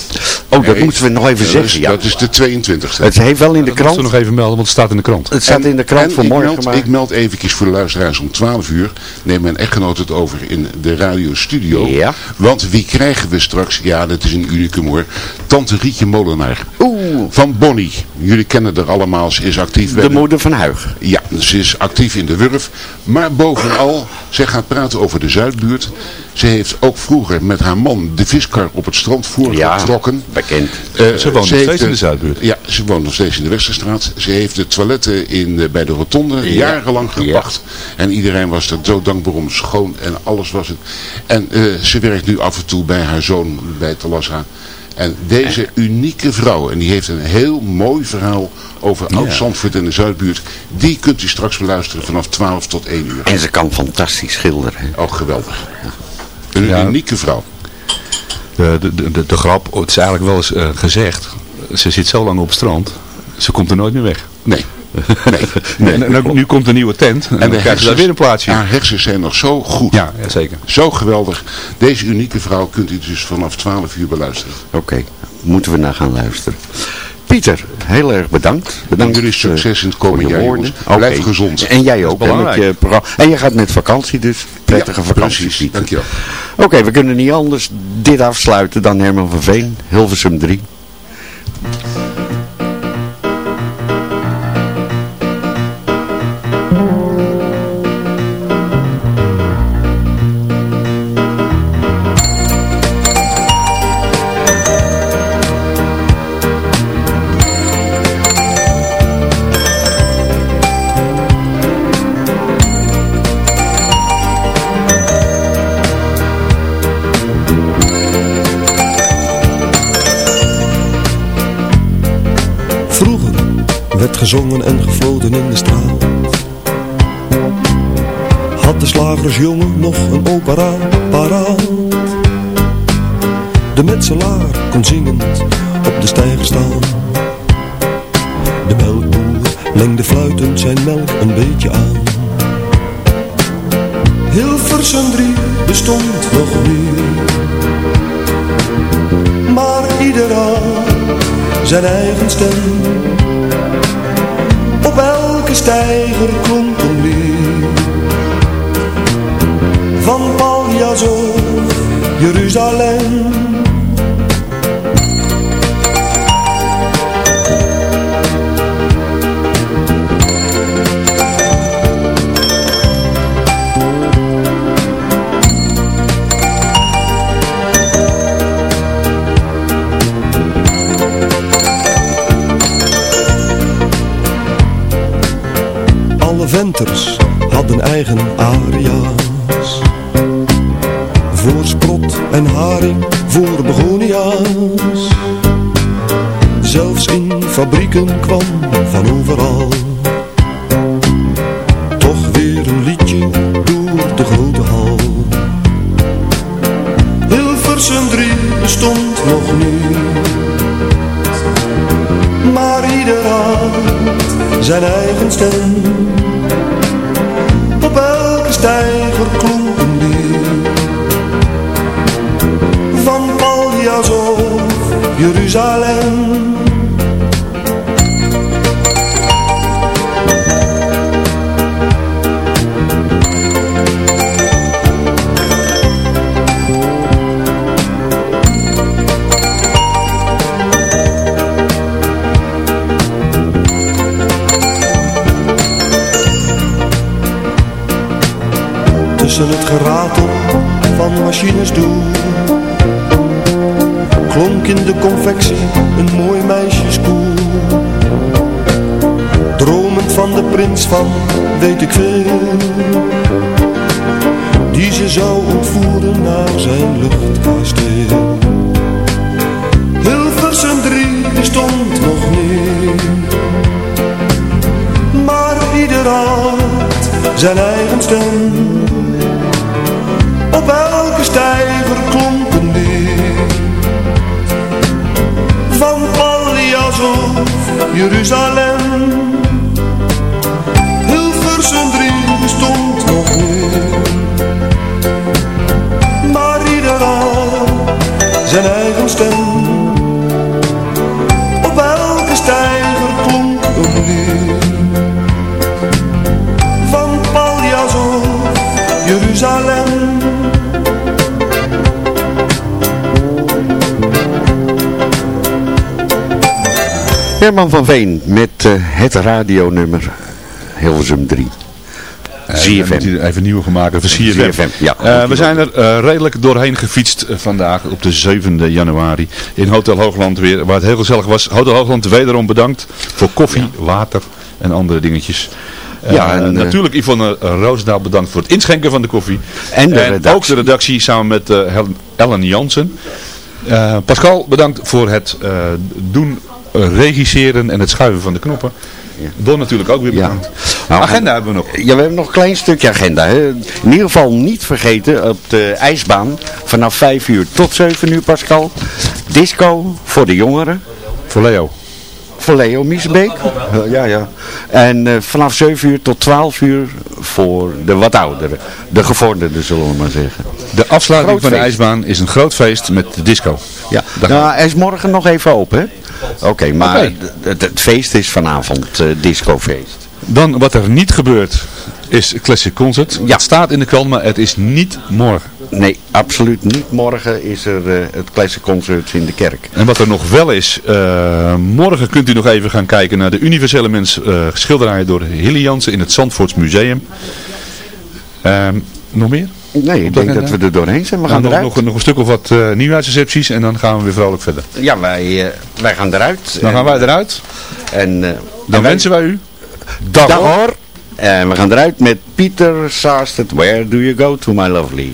[SPEAKER 6] Oh, dat moeten we nog even
[SPEAKER 14] dat
[SPEAKER 6] zeggen. ja.
[SPEAKER 14] Dat is de 22e.
[SPEAKER 6] Het heeft wel in de
[SPEAKER 5] Dat moeten
[SPEAKER 6] krant.
[SPEAKER 5] we nog even melden, want het staat in de krant.
[SPEAKER 6] Het staat in de krant voor
[SPEAKER 14] ik
[SPEAKER 6] morgen.
[SPEAKER 14] meld,
[SPEAKER 6] maar...
[SPEAKER 14] ik meld eventjes voor de luisteraars om 12 uur. Neemt mijn echtgenoot het over in de radiostudio.
[SPEAKER 6] Ja.
[SPEAKER 14] Want wie krijgen we straks? Ja, dat is een unicum hoor. Tante Rietje Molenaar.
[SPEAKER 6] Oeh.
[SPEAKER 14] Van Bonnie. Jullie kennen haar allemaal. Ze is actief. bij
[SPEAKER 6] De moeder van Huig.
[SPEAKER 14] Ja, ze is actief in de Wurf. Maar bovenal, zij gaat praten over de Zuidbuurt. Ze heeft ook vroeger met haar man de viskar op het strand voorgetrokken.
[SPEAKER 6] bekend.
[SPEAKER 14] Eh,
[SPEAKER 5] Ze woont nog steeds in de Zuidbuurt.
[SPEAKER 14] Ja, ze woont nog steeds in de Westerstraat. Ze heeft de toiletten in, bij de rotonde jarenlang gepacht. En iedereen was er zo dankbaar om. Schoon en alles was het. En eh, ze werkt nu af en toe bij haar zoon bij Talassa. En deze unieke vrouw, en die heeft een heel mooi verhaal over Oud-Zandvoort en de Zuidbuurt. Die kunt u straks beluisteren vanaf 12 tot 1 uur.
[SPEAKER 6] En ze kan fantastisch schilderen.
[SPEAKER 14] Oh, geweldig. Een
[SPEAKER 5] Ja.
[SPEAKER 14] unieke vrouw.
[SPEAKER 5] De, de, de, de, de grap, het is eigenlijk wel eens eh, gezegd. Ze zit zo lang op het strand, ze komt er nooit meer weg.
[SPEAKER 14] Nee.
[SPEAKER 5] Nee. *laughs* En, en ook nu komt een nieuwe tent en, dan krijgen ze daar weer een plaatsje.
[SPEAKER 14] Haar hersens zijn nog zo goed.
[SPEAKER 5] Ja, ja, zeker.
[SPEAKER 14] Zo geweldig. Deze unieke vrouw kunt u dus vanaf 12 uur beluisteren.
[SPEAKER 6] Oké, moeten we naar gaan luisteren. Pieter, heel erg bedankt. Bedankt
[SPEAKER 14] jullie
[SPEAKER 6] eh,
[SPEAKER 14] succes in het komende jaar,
[SPEAKER 6] woorden.
[SPEAKER 14] Blijf gezond.
[SPEAKER 6] En jij ook. hè, met je. En jij gaat met vakantie dus. Prettige
[SPEAKER 14] Ja,
[SPEAKER 6] vakanties.
[SPEAKER 14] precies. Dankjewel.
[SPEAKER 6] Oké, we kunnen niet anders dit afsluiten dan Herman van Veen, Hilversum 3.
[SPEAKER 15] Gezongen en gefloten in de straat. Had de slagersjongen nog een opera paraat. De metselaar kon zingend op de steiger staan. De melkboer lengde fluitend zijn melk een beetje aan. Hilversum 3 bestond nog niet. Maar ieder had zijn eigen stem. Steiger klonk een lied. Van Paljas of Jeruzalem. Fabrieken kwam van overal. Toch weer een liedje door de grote hal. Hilversum 3 bestond nog niet. Maar ieder had zijn eigen stem. Op elke steiger klonk een lied. Van Paljas of Jeruzalem. Van weet ik veel. Die ze zou ontvoeren naar zijn luchtkasteel. Hilversum 3 bestond nog niet. Maar ieder had zijn eigen stem. Op elke stijger klonk een. Van Pallias of Jeruzalem.
[SPEAKER 6] Herman van Veen met eh, het radionummer Hilversum 3.
[SPEAKER 5] Eh, we hebben hier even nieuwe gemaakt voor CFM.
[SPEAKER 6] CFM, ja.
[SPEAKER 5] Eh, we zijn er eh, redelijk doorheen gefietst vandaag op de 7e januari in Hotel Hoogland weer, waar het heel gezellig was. Hotel Hoogland wederom bedankt voor koffie, water en andere dingetjes.
[SPEAKER 6] Ja, en,
[SPEAKER 5] natuurlijk Yvonne Roosendaal bedankt voor het inschenken van de koffie.
[SPEAKER 6] En de
[SPEAKER 5] ook de redactie samen met Ellen Jansen. Pascal bedankt voor het doen, regisseren en het schuiven van de knoppen. Don natuurlijk ook weer bedankt.
[SPEAKER 6] Nou,
[SPEAKER 5] Agenda hebben we nog.
[SPEAKER 6] Ja, we hebben nog een klein stukje agenda. Hè. In ieder geval niet vergeten op de ijsbaan vanaf 5 uur tot 7 uur Pascal. Disco voor de jongeren.
[SPEAKER 5] Voor Leo.
[SPEAKER 6] Voor Leo Miesbeek. Ja, ja. En eh, vanaf 7 uur tot 12 uur voor de wat ouderen. De gevorderden zullen we maar zeggen.
[SPEAKER 5] De afsluiting
[SPEAKER 6] Groot
[SPEAKER 5] van de ijsbaan is een groot feest met de disco.
[SPEAKER 6] Ja, nou, hij is morgen nog even open, hè? Oké, maar het feest is vanavond, eh discofeest.
[SPEAKER 5] Dan wat er niet gebeurt is Classic Concert. Het staat in de krant, maar het is niet morgen.
[SPEAKER 6] Nee, absoluut niet. Morgen is er eh, het Classic Concert in de kerk.
[SPEAKER 5] En wat er nog wel is, eh, morgen kunt u nog even gaan kijken naar de universele mens eh, schilderijen door Hilly Jansen in het Zandvoorts Museum. Ehm, nog meer?
[SPEAKER 6] Nee, ik denk
[SPEAKER 5] de
[SPEAKER 6] dat we er doorheen zijn. We gaan
[SPEAKER 5] nog,
[SPEAKER 6] eruit.
[SPEAKER 5] nog, nog een stuk of wat uh, nieuwjaarsrecepties en dan gaan we weer vrolijk verder.
[SPEAKER 6] Ja, wij, eh, wij gaan eruit.
[SPEAKER 5] Dan gaan wij eruit.
[SPEAKER 6] En, eh,
[SPEAKER 5] Dan wensen wij u
[SPEAKER 6] Dag hoor. En we gaan eruit met Pieter Saarstedt. Where do you go to my lovely?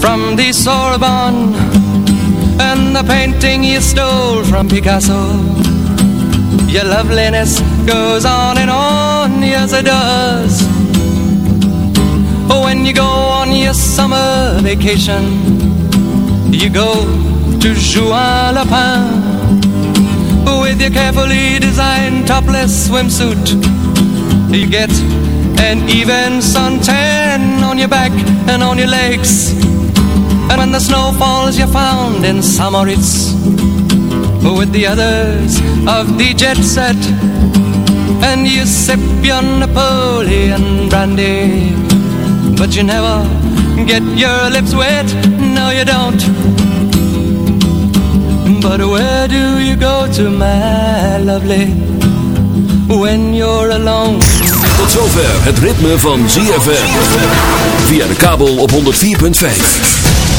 [SPEAKER 16] from the Sorbonne and the painting you stole from Picasso. Your loveliness goes on and on, yes it does. When you go on your summer vacation, you go to Juan Lapin with your carefully designed topless swimsuit. You get an even suntan on your back and on your legs. And when the snow falls, you're found in Samoritz with the others of the jet set. And you sip your Napoleon brandy, but you never get your lips wet. No, you don't. But where do you go to, my lovely, when you're alone?
[SPEAKER 17] Tot zover het ritme van ZFM. Via de kabel op 104.5.